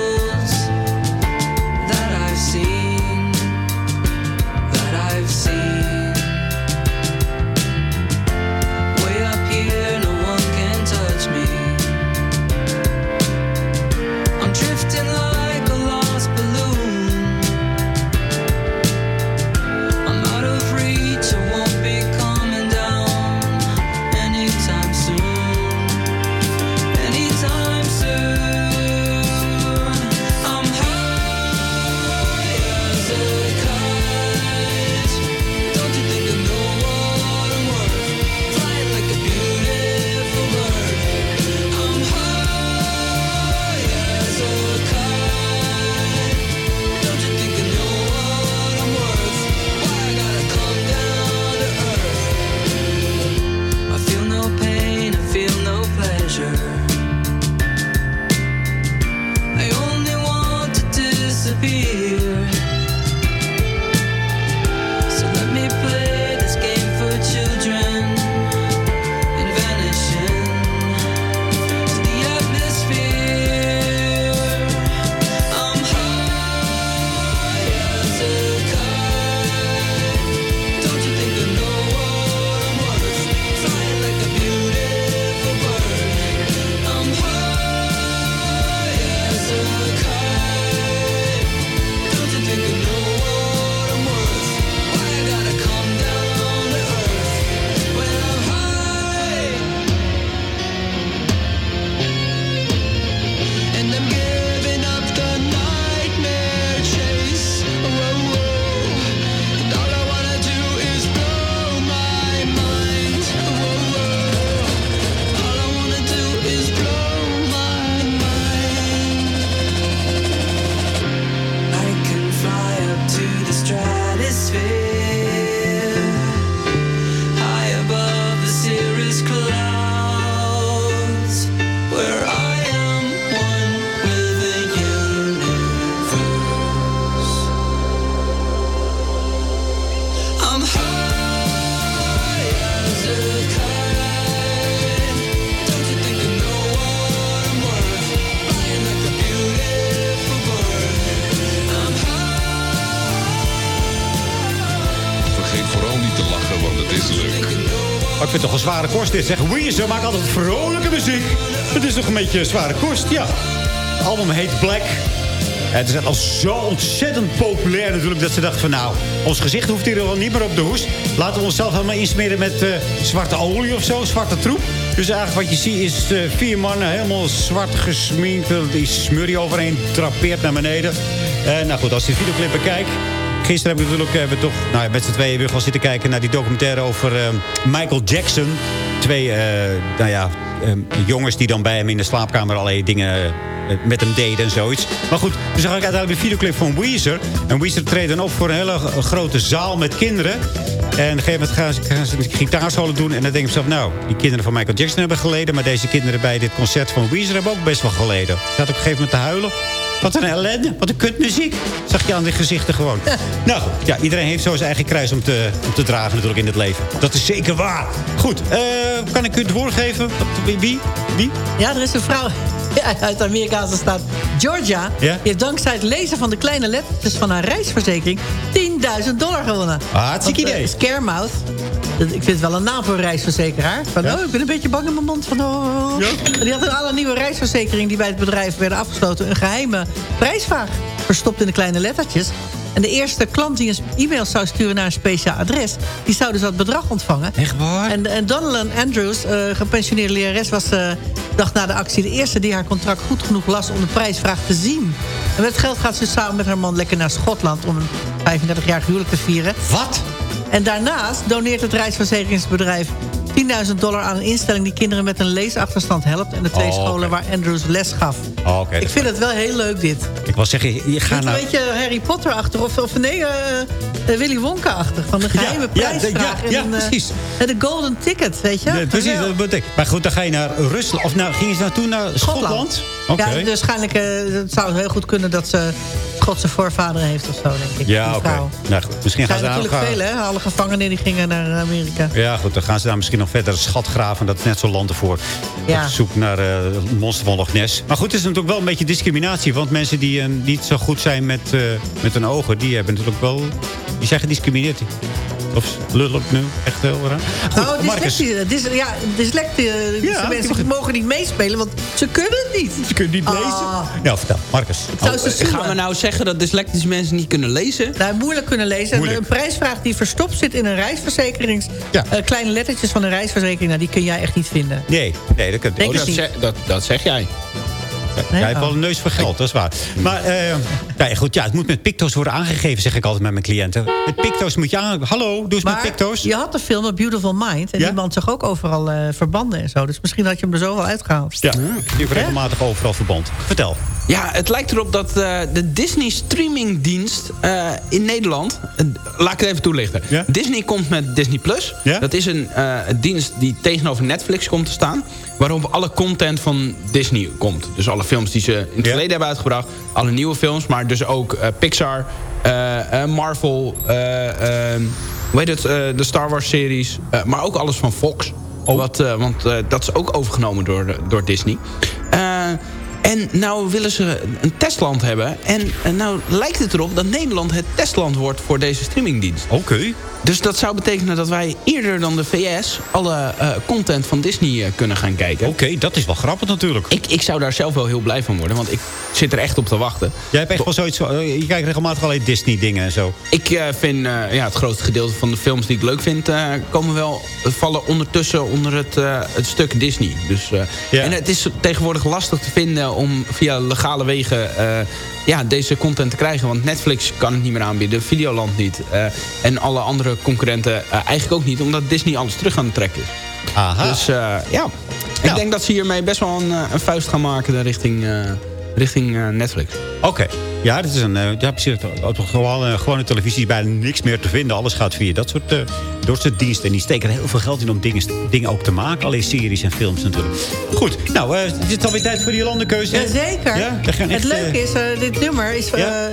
[SPEAKER 9] Maar ik vind toch een zware kost dit. Zeg, Weezer maakt altijd vrolijke muziek. Het is toch een beetje zware kost, ja. Het album heet Black. Het is al zo ontzettend populair natuurlijk... dat ze dachten van nou, ons gezicht hoeft hier wel niet meer op de hoes. Laten we onszelf helemaal insmeren met eh, zwarte olie of zo, zwarte troep. Dus eigenlijk wat je ziet is eh, vier mannen helemaal zwart gesminkt. Die smurrie overheen trapeert naar beneden. En nou goed, als je de videoclip bekijkt... Gisteren hebben we natuurlijk hebben toch nou, met z'n tweeën weer zitten kijken... naar die documentaire over eh, Michael Jackson. Twee eh, nou ja, eh, jongens die dan bij hem in de slaapkamer allerlei dingen eh, met hem deden en zoiets. Maar goed, toen zag ik uiteindelijk de videoclip van Weezer. En Weezer treedt dan op voor een hele grote zaal met kinderen. En op een gegeven moment gaan ze, gaan doen. En dan denk ik mezelf, nou, die kinderen van Michael Jackson hebben geleden... maar deze kinderen bij dit concert van Weezer hebben ook best wel geleden. Ze zaten op een gegeven moment te huilen. Wat een ellende, wat een kutmuziek. Zag je aan die gezichten gewoon. nou goed, ja, iedereen heeft zo zijn eigen kruis om te, om te dragen natuurlijk in het leven. Dat is zeker waar. Goed, eh, kan ik u het woord geven? Wie, wie?
[SPEAKER 12] Ja, er is een vrouw uit de Amerikaanse staat Georgia.
[SPEAKER 9] Ja?
[SPEAKER 12] Die heeft dankzij het lezen van de kleine lettertjes van haar reisverzekering 10.000 dollar gewonnen.
[SPEAKER 9] Hartstikke
[SPEAKER 12] Want, eh,
[SPEAKER 9] idee.
[SPEAKER 12] Scaremouth. Ik vind het wel een naam voor een reisverzekeraar. Van,
[SPEAKER 9] Ja?
[SPEAKER 12] oh, ik ben een beetje bang in mijn mond. Van, oh. Die had in alle nieuwe reisverzekeringen die bij het bedrijf werden afgesloten... een geheime prijsvraag verstopt in de kleine lettertjes. En de eerste klant die een e-mail zou sturen naar een speciaal adres... die zou dus dat bedrag ontvangen.
[SPEAKER 9] Echt waar?
[SPEAKER 12] En, en Donalyn Andrews, eh, gepensioneerde lerares... was eh dag na de actie de eerste die haar contract goed genoeg las... om de prijsvraag te zien. En met het geld gaat ze samen met haar man lekker naar Schotland... om een 35-jarig huwelijk te vieren.
[SPEAKER 9] Wat?
[SPEAKER 12] En daarnaast doneert het reisverzekeringsbedrijf 10.000 dollar aan een instelling die kinderen met een leesachterstand helpt... en de twee
[SPEAKER 9] Oh,
[SPEAKER 12] scholen waar Andrews les gaf.
[SPEAKER 9] Oh, oké.
[SPEAKER 12] Ik vind het wel heel leuk, dit.
[SPEAKER 9] Ik wil zeggen, je gaat
[SPEAKER 12] Een
[SPEAKER 9] nou...
[SPEAKER 12] beetje Harry Potter-achtig, of, of nee, eh, eh, Willy Wonka-achtig. Van de geheime
[SPEAKER 9] ja,
[SPEAKER 12] prijsvraag.
[SPEAKER 9] ja,
[SPEAKER 12] en
[SPEAKER 9] ja,
[SPEAKER 12] een, eh,
[SPEAKER 9] precies.
[SPEAKER 12] en de golden ticket, weet je?
[SPEAKER 9] Ja, precies,
[SPEAKER 12] Ja.
[SPEAKER 9] dat ik. Maar goed, dan ga je naar Rusland. Of nou, gingen ze naartoe naar Schotland? Oké.
[SPEAKER 12] Ja, dus waarschijnlijk eh, het zou heel goed kunnen dat ze Schotse voorvader heeft of zo, denk ik.
[SPEAKER 9] Ja, oké.
[SPEAKER 12] vrouw.
[SPEAKER 9] Nou goed, misschien gaan ze daar
[SPEAKER 12] natuurlijk veel, hè? Alle gevangenen die gingen naar Amerika.
[SPEAKER 9] Ja, goed, dan gaan ze daar misschien nog verder schat graven. Dat is net zo'n land ervoor.
[SPEAKER 12] Ja.
[SPEAKER 9] Op zoek naar eh, het monster van Loch Ness. Maar goed, het is natuurlijk wel een beetje discriminatie. Want mensen die eh, niet zo goed zijn met, eh, met hun ogen... die hebben natuurlijk wel... Die zijn gediscrimineerd. Of lul ik nu echt heel raar? Goed,
[SPEAKER 12] oh, dyslexie. Dys, ja, dyslexie.
[SPEAKER 9] Ja,
[SPEAKER 12] mensen
[SPEAKER 9] die
[SPEAKER 12] mogen niet meespelen, want ze kunnen het niet.
[SPEAKER 9] Ze kunnen niet
[SPEAKER 12] Ah.
[SPEAKER 9] lezen. Ja, vertel. Marcus.
[SPEAKER 12] ze zoenen.
[SPEAKER 13] Gaan we nou zeggen dat dyslectische mensen niet kunnen lezen?
[SPEAKER 12] Nou, moeilijk kunnen lezen. En
[SPEAKER 9] Moeilijk.
[SPEAKER 12] Een prijsvraag die verstopt zit in een reisverzekerings...
[SPEAKER 9] Ja.
[SPEAKER 12] eh, kleine lettertjes van een reisverzekering, nou, die kun jij echt niet vinden.
[SPEAKER 9] Nee, nee, dat kan
[SPEAKER 12] Denk
[SPEAKER 13] Oh, dat,
[SPEAKER 12] niet.
[SPEAKER 13] zeg, dat, dat zeg jij.
[SPEAKER 9] Jij hebt wel een neus voor geld, dat is waar. Maar eh, nee, goed, ja, het moet met picto's worden aangegeven, zeg ik altijd met mijn cliënten. Met picto's moet je aan... Hallo, doe eens met
[SPEAKER 12] Maar
[SPEAKER 9] picto's.
[SPEAKER 12] je had de film A Beautiful Mind. En
[SPEAKER 9] Ja?
[SPEAKER 12] die man zag ook overal eh, verbanden en zo. Dus misschien had je hem er zo wel uitgehaald.
[SPEAKER 9] Ja, die heeft regelmatig overal verband. Vertel.
[SPEAKER 13] Ja, het lijkt erop dat eh, de Disney streamingdienst eh, in Nederland... laat ik het even toelichten.
[SPEAKER 9] Ja?
[SPEAKER 13] Disney komt met Disney+. Plus.
[SPEAKER 9] Ja?
[SPEAKER 13] Dat is een eh, dienst die tegenover Netflix komt te staan. Waarop alle content van Disney komt. Dus alle films die ze in het verleden hebben uitgebracht. Alle nieuwe films, maar dus ook eh, Pixar, eh, Marvel... eh, eh, hoe heet het? de Star Wars series. maar ook alles van Fox. Wat, eh, want dat is ook overgenomen door, door Disney. Eh, en nou willen ze een testland hebben. En, en nou lijkt het erop dat Nederland het testland wordt voor deze streamingdienst.
[SPEAKER 9] Oké.
[SPEAKER 13] Dus dat zou betekenen dat wij eerder dan de VS... alle eh, content van Disney eh, kunnen gaan kijken.
[SPEAKER 9] Oké, dat is wel grappig natuurlijk.
[SPEAKER 13] Ik, ik zou daar zelf wel heel blij van worden. Want ik zit er echt op te wachten.
[SPEAKER 9] Jij hebt echt wel zoiets... eh, je kijkt regelmatig allerlei Disney-dingen en zo.
[SPEAKER 13] Ik vind ja, het grootste gedeelte van de films die ik leuk vind... komen wel, vallen ondertussen onder het, het stuk Disney. Dus,
[SPEAKER 9] Ja.
[SPEAKER 13] En het is tegenwoordig lastig te vinden om via legale wegen... eh, ja, deze content te krijgen. Want Netflix kan het niet meer aanbieden, Videoland niet. eh, en alle andere concurrenten eh, eigenlijk ook niet... omdat Disney alles terug aan het trekken is.
[SPEAKER 9] Aha.
[SPEAKER 13] Dus ja, ik
[SPEAKER 9] Nou.
[SPEAKER 13] denk dat ze hiermee best wel een, een vuist gaan maken richting, richting Netflix.
[SPEAKER 9] Oké. Ja, dat is een... eh, ja, precies. Op gewoon, eh, gewone televisie is bijna niks meer te vinden. Alles gaat via dat soort, dat soort diensten. En die steken er heel veel geld in om dingen, dingen ook te maken. Alleen series en films natuurlijk. Goed. Nou, is het alweer tijd voor die landenkeuze?
[SPEAKER 12] Jazeker.
[SPEAKER 9] Ja,
[SPEAKER 12] het leuke is, dit nummer is...
[SPEAKER 9] Ja?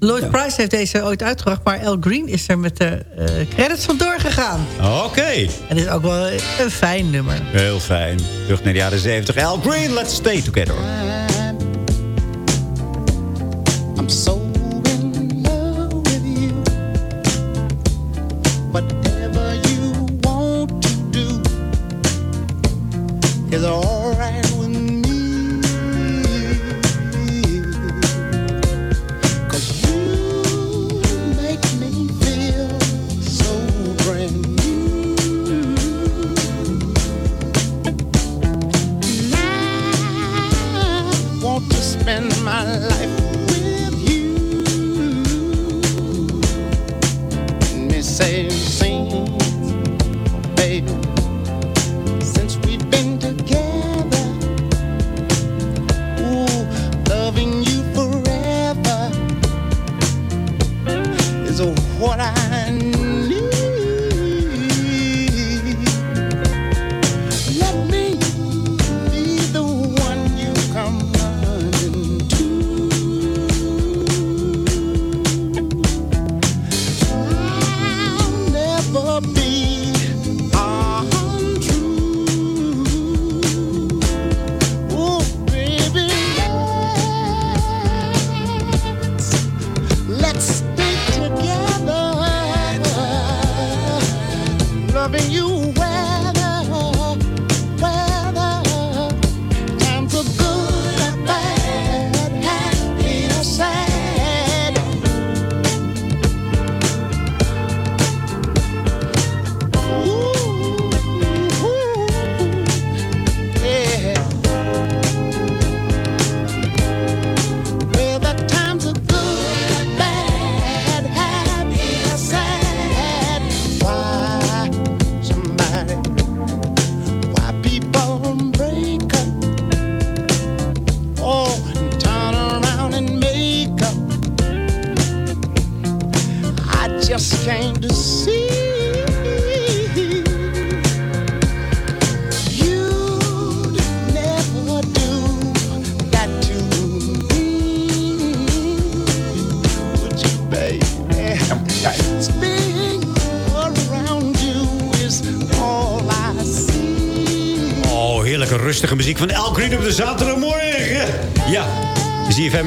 [SPEAKER 12] Lloyd Price heeft deze ooit uitgebracht... maar Al Green is er met de credits vandoor gegaan.
[SPEAKER 9] Oké.
[SPEAKER 12] En het is ook wel een fijn nummer.
[SPEAKER 9] Heel fijn. Terug naar de jaren 70. Al Green, let's stay together.
[SPEAKER 7] I'm so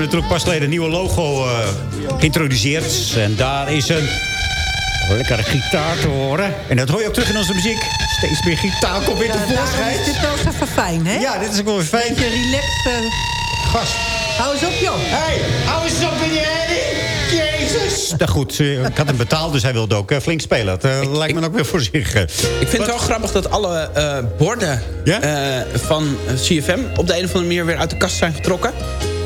[SPEAKER 9] hebben natuurlijk pas geleden een nieuwe logo uh, geïntroduceerd. En daar is een lekkere gitaar te horen. En dat hoor je ook terug in onze muziek. Steeds meer gitaar komt weer
[SPEAKER 12] Ja,
[SPEAKER 9] tevoorschijn.
[SPEAKER 12] daarom is dit wel even fijn, hè?
[SPEAKER 9] Ja, dit is ook wel weer fijn.
[SPEAKER 12] Beetje relaxed. eh.
[SPEAKER 9] Gast.
[SPEAKER 12] Hou eens op, joh.
[SPEAKER 9] Hey, hou eens op, meneer Jezus. Nou goed, eh, ik had hem betaald, dus hij wilde ook eh, flink spelen. Dat eh, lijkt me ook weer voor zich. eh.
[SPEAKER 13] Ik vind het wel grappig dat alle eh, borden eh, van eh, CFM... op de een of andere manier weer uit de kast zijn getrokken.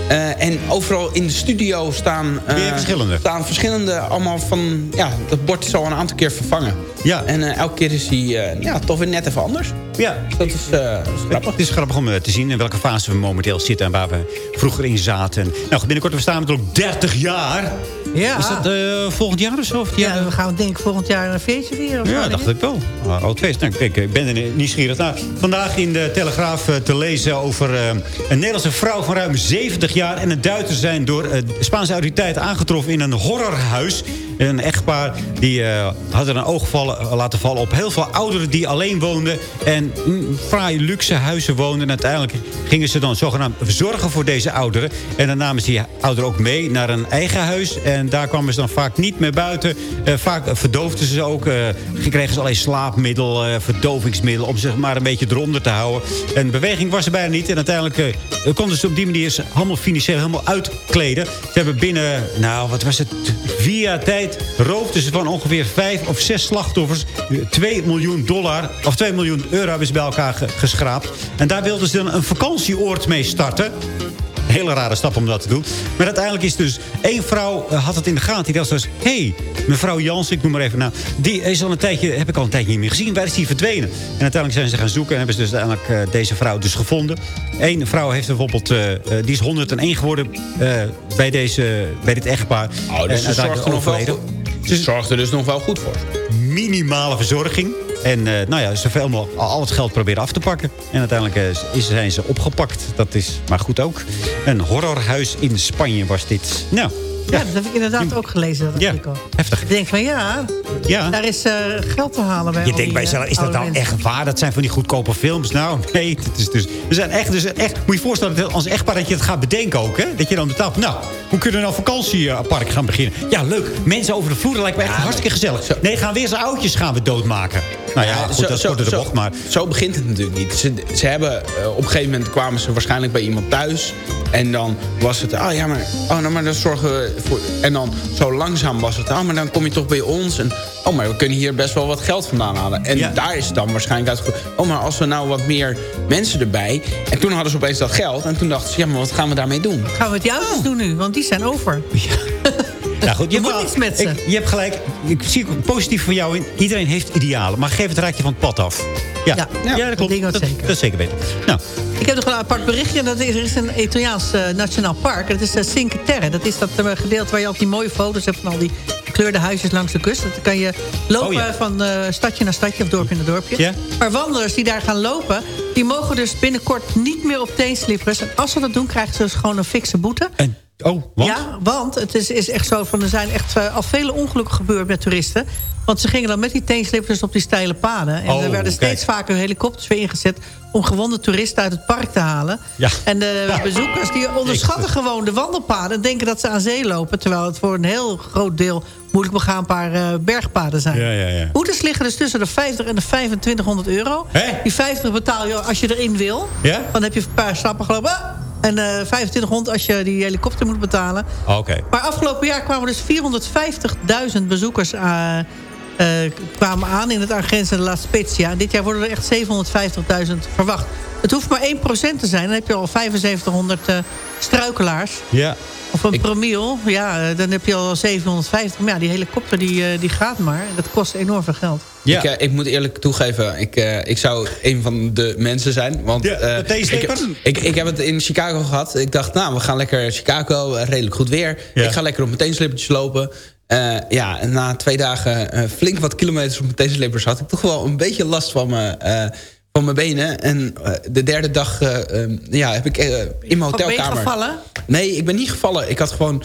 [SPEAKER 13] Eh, en overal in de studio staan... eh,
[SPEAKER 9] verschillende.
[SPEAKER 13] Staan verschillende, allemaal van... Ja, dat bord is al een aantal keer vervangen.
[SPEAKER 9] Ja.
[SPEAKER 13] En eh, elke keer is eh, ja, toch weer net even anders.
[SPEAKER 9] Ja.
[SPEAKER 13] Dat is, eh, dat is grappig.
[SPEAKER 9] Het is grappig om eh, te zien in welke fase we momenteel zitten... en waar we vroeger in zaten. Nou, binnenkort we staan natuurlijk 30 jaar.
[SPEAKER 12] Ja.
[SPEAKER 9] Is dat eh, volgend jaar of zo? Of
[SPEAKER 12] Ja, we gaan denk ik volgend jaar een feestje vieren. of
[SPEAKER 9] Ja, dacht ik wel. Uh, oud feest. Nou, kijk, ik ben er nieuwsgierig naar. Vandaag in de Telegraaf te lezen over een Nederlandse vrouw van ruim 70 jaar... en een Duitser zijn door Spaanse autoriteiten aangetroffen in een horrorhuis. Een echtpaar die eh, hadden een oog vallen, laten vallen op heel veel ouderen die alleen woonden... en in fraaie luxe huizen woonden. En uiteindelijk gingen ze dan zogenaamd zorgen voor deze ouderen. En dan namen ze die ouderen ook mee naar een eigen huis. En daar kwamen ze dan vaak niet meer buiten. Eh, vaak verdoofden ze ook. eh kregen ze alleen slaapmiddel, eh, verdovingsmiddel... om zich maar een beetje eronder te houden. En beweging was er bijna niet. En uiteindelijk eh, konden ze op die manier ze allemaal financieel helemaal uitkleden. Ze hebben binnen, nou wat was het, vier jaar tijd... roofden ze van ongeveer vijf of zes slachtoffers... 2 miljoen dollar, of 2 miljoen euro hebben bij elkaar ge- geschraapt. En daar wilden ze dan een vakantieoord mee starten hele rare stap om dat te doen. Maar uiteindelijk is dus één vrouw eh, had het in de gaten. Die dacht dus, hé, hey, mevrouw Jans, ik noem maar even nou. Die is al een tijdje, heb ik al een tijdje niet meer gezien. Waar is die verdwenen? En uiteindelijk zijn ze gaan zoeken en hebben ze dus uiteindelijk eh, deze vrouw dus gevonden. Eén vrouw heeft bijvoorbeeld, eh, eh, die is 101 geworden bij, deze, bij dit echtpaar.
[SPEAKER 13] Oh, dus
[SPEAKER 9] En
[SPEAKER 13] ze zorgde nog wel
[SPEAKER 9] overleden.
[SPEAKER 13] goed. Ze zorgde er dus nog wel goed voor.
[SPEAKER 9] Minimale verzorging. En eh, nou ja, zoveel mogelijk al het geld proberen af te pakken. En uiteindelijk eh, zijn ze opgepakt. Dat is maar goed ook. Een horrorhuis in Spanje was dit. Nou,
[SPEAKER 12] Ja, dat heb ik inderdaad ook gelezen. Dat
[SPEAKER 9] Ja,
[SPEAKER 12] artikel.
[SPEAKER 9] heftig.
[SPEAKER 12] Ik denk van ja,
[SPEAKER 9] Ja.
[SPEAKER 12] daar is eh, geld te halen bij
[SPEAKER 9] Je denkt bij
[SPEAKER 12] eh,
[SPEAKER 9] jezelf, is dat nou
[SPEAKER 12] mensen.
[SPEAKER 9] echt waar? Dat zijn van die goedkope films. Nou, nee. Het is dus, we zijn echt, dus echt, moet je je voorstellen, dat als echtpaar dat je het gaat bedenken ook. Hè? Dat je dan betaalt. Nou, hoe kunnen we nou vakantiepark gaan beginnen? Ja, leuk. Mensen over de vloer, dat lijkt me echt hartstikke gezellig. Nee, gaan weer zijn oudjes gaan we doodmaken. Nou ja, goed, dat is
[SPEAKER 13] zo,
[SPEAKER 9] kort door de
[SPEAKER 13] zo-
[SPEAKER 9] bocht, maar...
[SPEAKER 13] Zo begint het natuurlijk niet. Ze, ze hebben, eh, op een gegeven moment kwamen ze waarschijnlijk bij iemand thuis. En dan was het, oh ja, maar, oh, nou, maar dan zorgen we voor... En dan zo langzaam was het, oh, maar dan kom je toch bij ons. En, oh, maar we kunnen hier best wel wat geld vandaan halen. En daar is het dan waarschijnlijk uitgevoerd. Oh, maar als we nou wat meer mensen erbij... En toen hadden ze opeens dat geld. En toen dachten ze, ja, maar wat gaan we daarmee doen?
[SPEAKER 12] Gaan we met die auto's doen nu, want die zijn over.
[SPEAKER 9] Nou goed, je,
[SPEAKER 12] moet
[SPEAKER 9] hebt wel-
[SPEAKER 12] niets met ze.
[SPEAKER 9] ik- je hebt gelijk. Ik zie positief voor jou in. Iedereen heeft idealen. Maar geef het raadje van het pad af. Ja, ja, dat klopt. dat,
[SPEAKER 12] zeker.
[SPEAKER 9] dat is zeker weten. Nou,
[SPEAKER 12] Ik heb nog een apart berichtje. Dat is, er is een Italiaans eh, nationaal park. Dat is uh, Cinque Terre. Dat is dat eh, gedeelte waar je altijd die mooie foto's hebt... van al die gekleurde huisjes langs de kust. Dat kan je lopen
[SPEAKER 9] Oh, ja.
[SPEAKER 12] van stadje naar stadje of dorpje naar dorpje. Maar wandelers die daar gaan lopen... die mogen dus binnenkort niet meer op teenslippers. En als ze dat doen, krijgen ze dus gewoon een fikse boete.
[SPEAKER 9] En, oh, want?
[SPEAKER 12] Ja, want het is, is echt zo van... er zijn echt eh, al vele ongelukken gebeurd met toeristen. Want ze gingen dan met die teenslippers op die steile paden. En
[SPEAKER 9] Oh,
[SPEAKER 12] er werden steeds vaker helikopters weer ingezet... om gewonde toeristen uit het park te halen.
[SPEAKER 9] Ja.
[SPEAKER 12] En de bezoekers die onderschatten gewoon de wandelpaden... en denken dat ze aan zee lopen... terwijl het voor een heel groot deel moeilijk begaanbaar eh, bergpaden zijn.
[SPEAKER 9] Ja, ja, ja.
[SPEAKER 12] Boetes liggen dus tussen de 50 en de 2500 euro. Die 50 betaal je als je erin wil.
[SPEAKER 9] Ja?
[SPEAKER 12] Dan heb je een paar stappen gelopen. En eh 2500 als je die helikopter moet betalen.
[SPEAKER 9] Oh, Oké.
[SPEAKER 12] Maar afgelopen jaar kwamen dus 450.000 bezoekers eh, eh, kwamen aan in het aangrenzende La Spezia. En dit jaar worden er echt 750.000 verwacht. Het hoeft maar 1% te zijn. Dan heb je al 7500 eh, struikelaars.
[SPEAKER 9] Ja.
[SPEAKER 12] Of een promiel. Ja, eh, dan heb je al 750. Maar ja, die helikopter die, eh, die gaat maar. Dat kost enorm veel geld.
[SPEAKER 13] Ik, eh, ik moet eerlijk toegeven, ik, eh, ik zou een van de mensen zijn. Want eh,
[SPEAKER 9] de
[SPEAKER 13] ik, ik, ik heb het in Chicago gehad. Ik dacht, nou, we gaan lekker Chicago, eh, redelijk goed weer. Ik ga lekker op mijn teenslippertjes lopen. Eh, ja, en na twee dagen eh, flink wat kilometers op mijn teenslippers... had ik toch wel een beetje last van, eh, van mijn benen. En eh, de derde dag eh, eh, ja, heb ik eh, in mijn
[SPEAKER 12] Of ben je
[SPEAKER 13] hotelkamer...
[SPEAKER 12] gevallen?
[SPEAKER 13] Nee, ik ben niet gevallen. Ik had gewoon...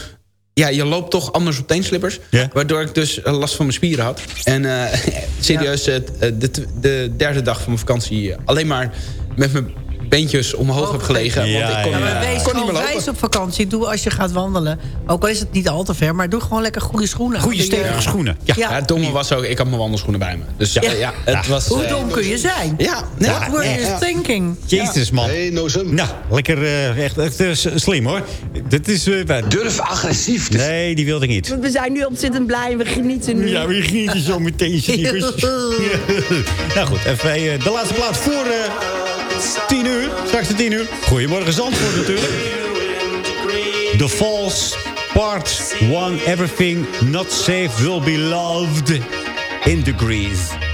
[SPEAKER 13] Ja, je loopt toch anders op teenslippers. Waardoor ik dus eh, last van mijn spieren had. En eh, serieus, eh, de, de derde dag van mijn vakantie... alleen maar met mijn beentjes omhoog heb gelegen.
[SPEAKER 9] Ja,
[SPEAKER 13] want ik kon,
[SPEAKER 9] ja.
[SPEAKER 13] eh,
[SPEAKER 12] Maar wees
[SPEAKER 13] kon niet
[SPEAKER 12] gewoon
[SPEAKER 13] meer lopen.
[SPEAKER 12] wijs op vakantie. Doe als je gaat wandelen. Ook al is het niet al te ver. Maar doe gewoon lekker goede schoenen.
[SPEAKER 9] Goede
[SPEAKER 12] eh,
[SPEAKER 9] stevige schoenen. Ja.
[SPEAKER 13] Ja, het domme was ook, ik had mijn wandelschoenen bij me. Dus ja, ja, het was...
[SPEAKER 12] Hoe
[SPEAKER 13] eh,
[SPEAKER 12] dom kun je zijn?
[SPEAKER 13] Ja,
[SPEAKER 12] What were you
[SPEAKER 13] ja.
[SPEAKER 12] thinking?
[SPEAKER 9] Jezus, man.
[SPEAKER 8] Hey, no.
[SPEAKER 9] Nou, lekker eh, echt, echt eh, slim, hoor. Dit is... eh, bij-
[SPEAKER 8] Durf agressief te
[SPEAKER 9] Nee, die wilde ik niet.
[SPEAKER 19] We zijn nu ontzettend blij. We genieten nu.
[SPEAKER 9] Ja, wie ging je zo meteen, nou goed, even eh, de laatste plaats voor eh 10 uur. Straks de 10 uur. Goedemorgen Zandvoort natuurlijk. The Falls, Part 1, Everything Not Safe Will Be Loved in Degrees.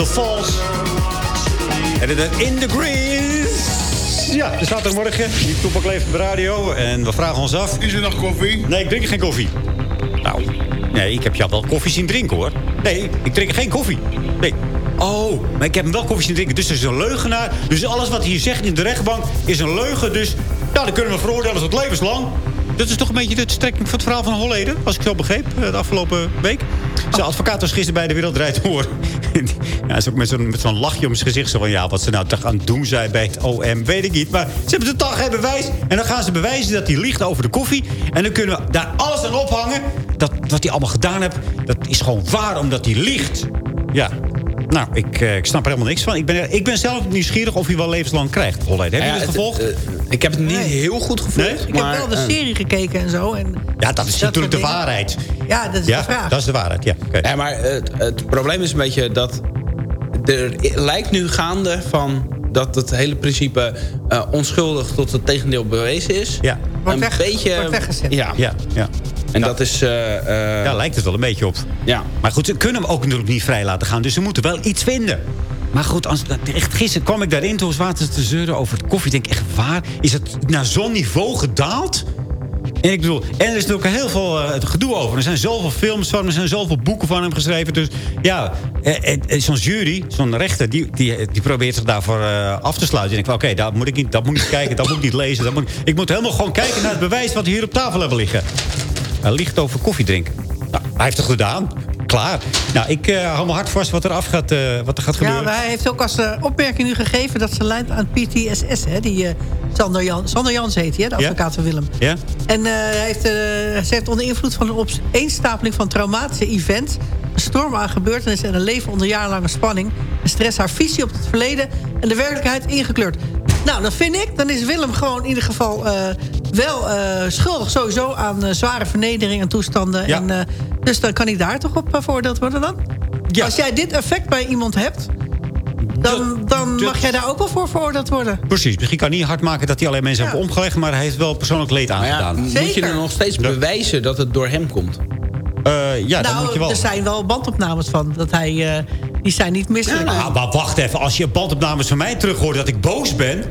[SPEAKER 9] The Falls. En In Degrees. Ja, de zaterdagmorgen. Die toepak leeft op de radio. En we vragen ons af...
[SPEAKER 8] Is er nog koffie?
[SPEAKER 9] Nee, ik drink geen koffie. Nou, nee, ik heb jou wel koffie zien drinken, hoor. Nee, ik drink geen koffie. Nee. Oh, maar ik heb hem wel koffie zien drinken. Dus er is een leugenaar. Dus alles wat hij hier zegt in de rechtbank is een leugen. Dus nou, dan kunnen we veroordelen tot levenslang. Dat is toch een beetje de strekking van het verhaal van Holleden. Als ik het zo begreep, eh, de afgelopen week. Zijn advocaat was gisteren bij de Wereld Draait Door. ja, is ook met zo'n met zo'n lachje om zijn gezicht. Zo van, ja, wat ze nou toch aan het doen zijn bij het OM, weet ik niet. Maar ze hebben totaal geen bewijs. En dan gaan ze bewijzen dat hij liegt over de koffie. En dan kunnen we daar alles aan ophangen. Dat wat hij allemaal gedaan heeft, dat is gewoon waar omdat hij liegt. Ja. Nou, ik, eh, ik snap er helemaal niks van. Ik ben, ik ben zelf nieuwsgierig of hij wel levenslang krijgt. Holleden, heb je
[SPEAKER 13] Ja,
[SPEAKER 9] het
[SPEAKER 13] het-
[SPEAKER 9] gevolgd?
[SPEAKER 13] eh, ik heb het niet heel goed gevolgd.
[SPEAKER 9] Nee?
[SPEAKER 12] Ik
[SPEAKER 13] maar,
[SPEAKER 12] heb wel de
[SPEAKER 13] eh,
[SPEAKER 12] serie gekeken en zo. En
[SPEAKER 9] ja, dat is
[SPEAKER 12] dat
[SPEAKER 9] natuurlijk de waarheid.
[SPEAKER 12] Ja, dat is
[SPEAKER 9] Ja,
[SPEAKER 12] de vraag.
[SPEAKER 9] dat is de waarheid, ja. Oké.
[SPEAKER 13] Ja, maar het, het probleem is een beetje dat... Er lijkt nu gaande van dat het hele principe eh, onschuldig tot het tegendeel bewezen is.
[SPEAKER 9] Ja.
[SPEAKER 12] Wordt
[SPEAKER 13] een
[SPEAKER 12] weg-
[SPEAKER 13] beetje.
[SPEAKER 12] wordt weggezet.
[SPEAKER 13] Ja.
[SPEAKER 9] Ja, ja.
[SPEAKER 13] En dat is. eh, eh,
[SPEAKER 9] Daar lijkt het wel een beetje op.
[SPEAKER 13] Ja.
[SPEAKER 9] Maar goed, ze kunnen hem ook natuurlijk niet vrij laten gaan. Dus ze moeten wel iets vinden. Maar goed, als, echt, gisteren kwam ik daarin. Toen was te zeuren over het koffie. Ik denk echt, waar? Is het naar zo'n niveau gedaald? En ik bedoel, en er is natuurlijk heel veel eh, gedoe over. Er zijn zoveel films van hem, er zijn zoveel boeken van hem geschreven. Dus ja, eh, eh, zo'n jury, zo'n rechter, die, die, die probeert zich daarvoor af te sluiten. En ik denk oké, dat moet ik niet, dat moet ik niet kijken, dat moet ik niet lezen. Dat moet, ik- ik moet helemaal gewoon kijken naar het bewijs wat we hier op tafel hebben liggen. Hij ligt over koffie drinken. Nou, hij heeft het gedaan. Klaar. Nou, ik eh, hou me hard vast wat er af gaat, eh, wat er gaat
[SPEAKER 12] Ja,
[SPEAKER 9] gebeuren.
[SPEAKER 12] maar hij heeft ook als eh, opmerking nu gegeven... dat ze lijnt aan PTSS, hè, die Sander, Jan, Sander Jans heet hij, hè, de
[SPEAKER 9] Ja?
[SPEAKER 12] advocaat van Willem.
[SPEAKER 9] Ja?
[SPEAKER 12] En hij heeft, ze heeft onder invloed van een opeenstapeling van traumatische events... een storm aan gebeurtenissen en een leven onder jarenlange spanning... en stress haar visie op het verleden en de werkelijkheid ingekleurd. Nou, dan vind ik, dan is Willem gewoon in ieder geval wel schuldig sowieso... aan zware vernedering en toestanden.
[SPEAKER 9] Ja.
[SPEAKER 12] En, dus dan kan hij daar toch op uh, veroordeeld worden dan?
[SPEAKER 9] Ja.
[SPEAKER 12] Als jij dit effect bij iemand hebt... dan, dan
[SPEAKER 9] dat-
[SPEAKER 12] mag jij daar ook wel voor veroordeeld worden.
[SPEAKER 9] Precies. Misschien kan hij niet hard maken dat hij alleen mensen
[SPEAKER 12] Ja.
[SPEAKER 9] heeft omgelegd... maar hij heeft wel persoonlijk leed
[SPEAKER 13] ja,
[SPEAKER 9] aangedaan.
[SPEAKER 13] moet je er nog steeds
[SPEAKER 9] Ja.
[SPEAKER 13] bewijzen dat het door hem komt?
[SPEAKER 9] Eh, ja, dan
[SPEAKER 12] nou,
[SPEAKER 9] moet je wel...
[SPEAKER 12] er zijn wel bandopnames van. Dat hij, eh, die zijn niet misselijk.
[SPEAKER 9] Nou, maar wacht even. Als je bandopnames van mij terug hoort dat ik boos ben...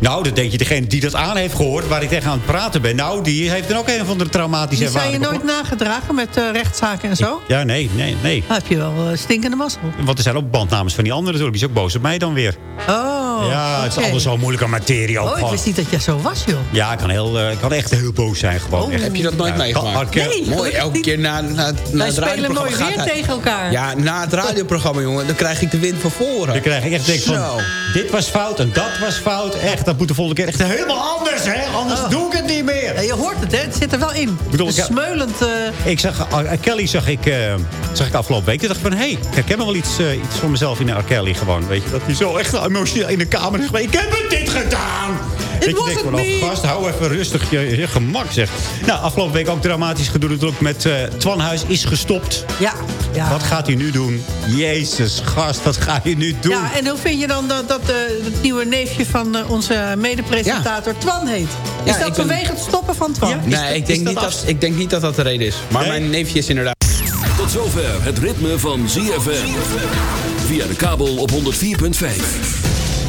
[SPEAKER 9] Nou, dan denk je, degene die dat aan heeft gehoord... waar ik tegen aan het praten ben... nou, die heeft dan ook een van de traumatische
[SPEAKER 12] die zijn je
[SPEAKER 9] ervaringen.
[SPEAKER 12] nooit nagedragen met eh, rechtszaken en zo?
[SPEAKER 9] Ja, nee, nee, nee.
[SPEAKER 12] Dan heb je wel eh, stinkende mazzel.
[SPEAKER 9] Want er zijn ook bandnames van die anderen natuurlijk. Die is ook boos op mij dan weer.
[SPEAKER 12] Oh,
[SPEAKER 9] ja, het is allemaal zo'n moeilijke materie
[SPEAKER 12] Oh, ik wist niet dat jij zo was, joh.
[SPEAKER 9] Ja, ik kan, heel, eh, ik kan echt heel boos zijn gewoon.
[SPEAKER 12] Oh.
[SPEAKER 9] Echt.
[SPEAKER 13] Heb je dat nooit
[SPEAKER 9] Ja,
[SPEAKER 13] meegemaakt?
[SPEAKER 9] kan-
[SPEAKER 12] Nee.
[SPEAKER 13] Mooi, elke keer na, na, na het
[SPEAKER 12] Wij spelen
[SPEAKER 13] radioprogramma gaat
[SPEAKER 12] weer
[SPEAKER 13] hij-
[SPEAKER 12] tegen elkaar.
[SPEAKER 13] Ja, na het radioprogramma, jongen, dan krijg ik de wind van voren.
[SPEAKER 9] Dan krijg ik echt denk van, dit was fout en dat was fout. Echt, dat moet de volgende keer echt helemaal anders, hè? Anders doe ik het niet meer.
[SPEAKER 12] Ja, je hoort het, hè? Het zit er wel in.
[SPEAKER 9] bedoel,
[SPEAKER 12] Het
[SPEAKER 9] ik-
[SPEAKER 12] smeulend... eh,
[SPEAKER 9] Ik zag, uh, Kelly zag ik, eh, zag ik afgelopen week. Toen dacht ik van, hé, hey, ik herken me wel iets, eh, iets van mezelf in R. Kelly gewoon. Weet je, dat hij zo echt emotioneel in de kamer zegt, ik heb het dit gedaan. Van, oh,
[SPEAKER 12] niet.
[SPEAKER 9] gast, hou even rustig je, je gemak, zeg. Nou, afgelopen week ook dramatisch gedoe natuurlijk met uh, Twanhuis is gestopt.
[SPEAKER 12] ja, ja.
[SPEAKER 9] Wat gaat hij nu doen? Jezus, gast, wat ga je nu doen?
[SPEAKER 12] Ja, en hoe vind je dan dat, dat eh, het nieuwe neefje van eh, onze medepresentator Twan heet? Is
[SPEAKER 13] Ja,
[SPEAKER 12] dat
[SPEAKER 13] ik ben-
[SPEAKER 12] vanwege het stoppen van Twan?
[SPEAKER 13] Nee,
[SPEAKER 12] dat-
[SPEAKER 13] ik denk,
[SPEAKER 12] dat
[SPEAKER 13] niet
[SPEAKER 12] af-
[SPEAKER 13] dat, ik denk niet dat dat de reden is. Maar
[SPEAKER 9] Nee?
[SPEAKER 13] mijn neefje is inderdaad...
[SPEAKER 1] Tot zover het ritme van ZFM. Via de kabel op 104.5.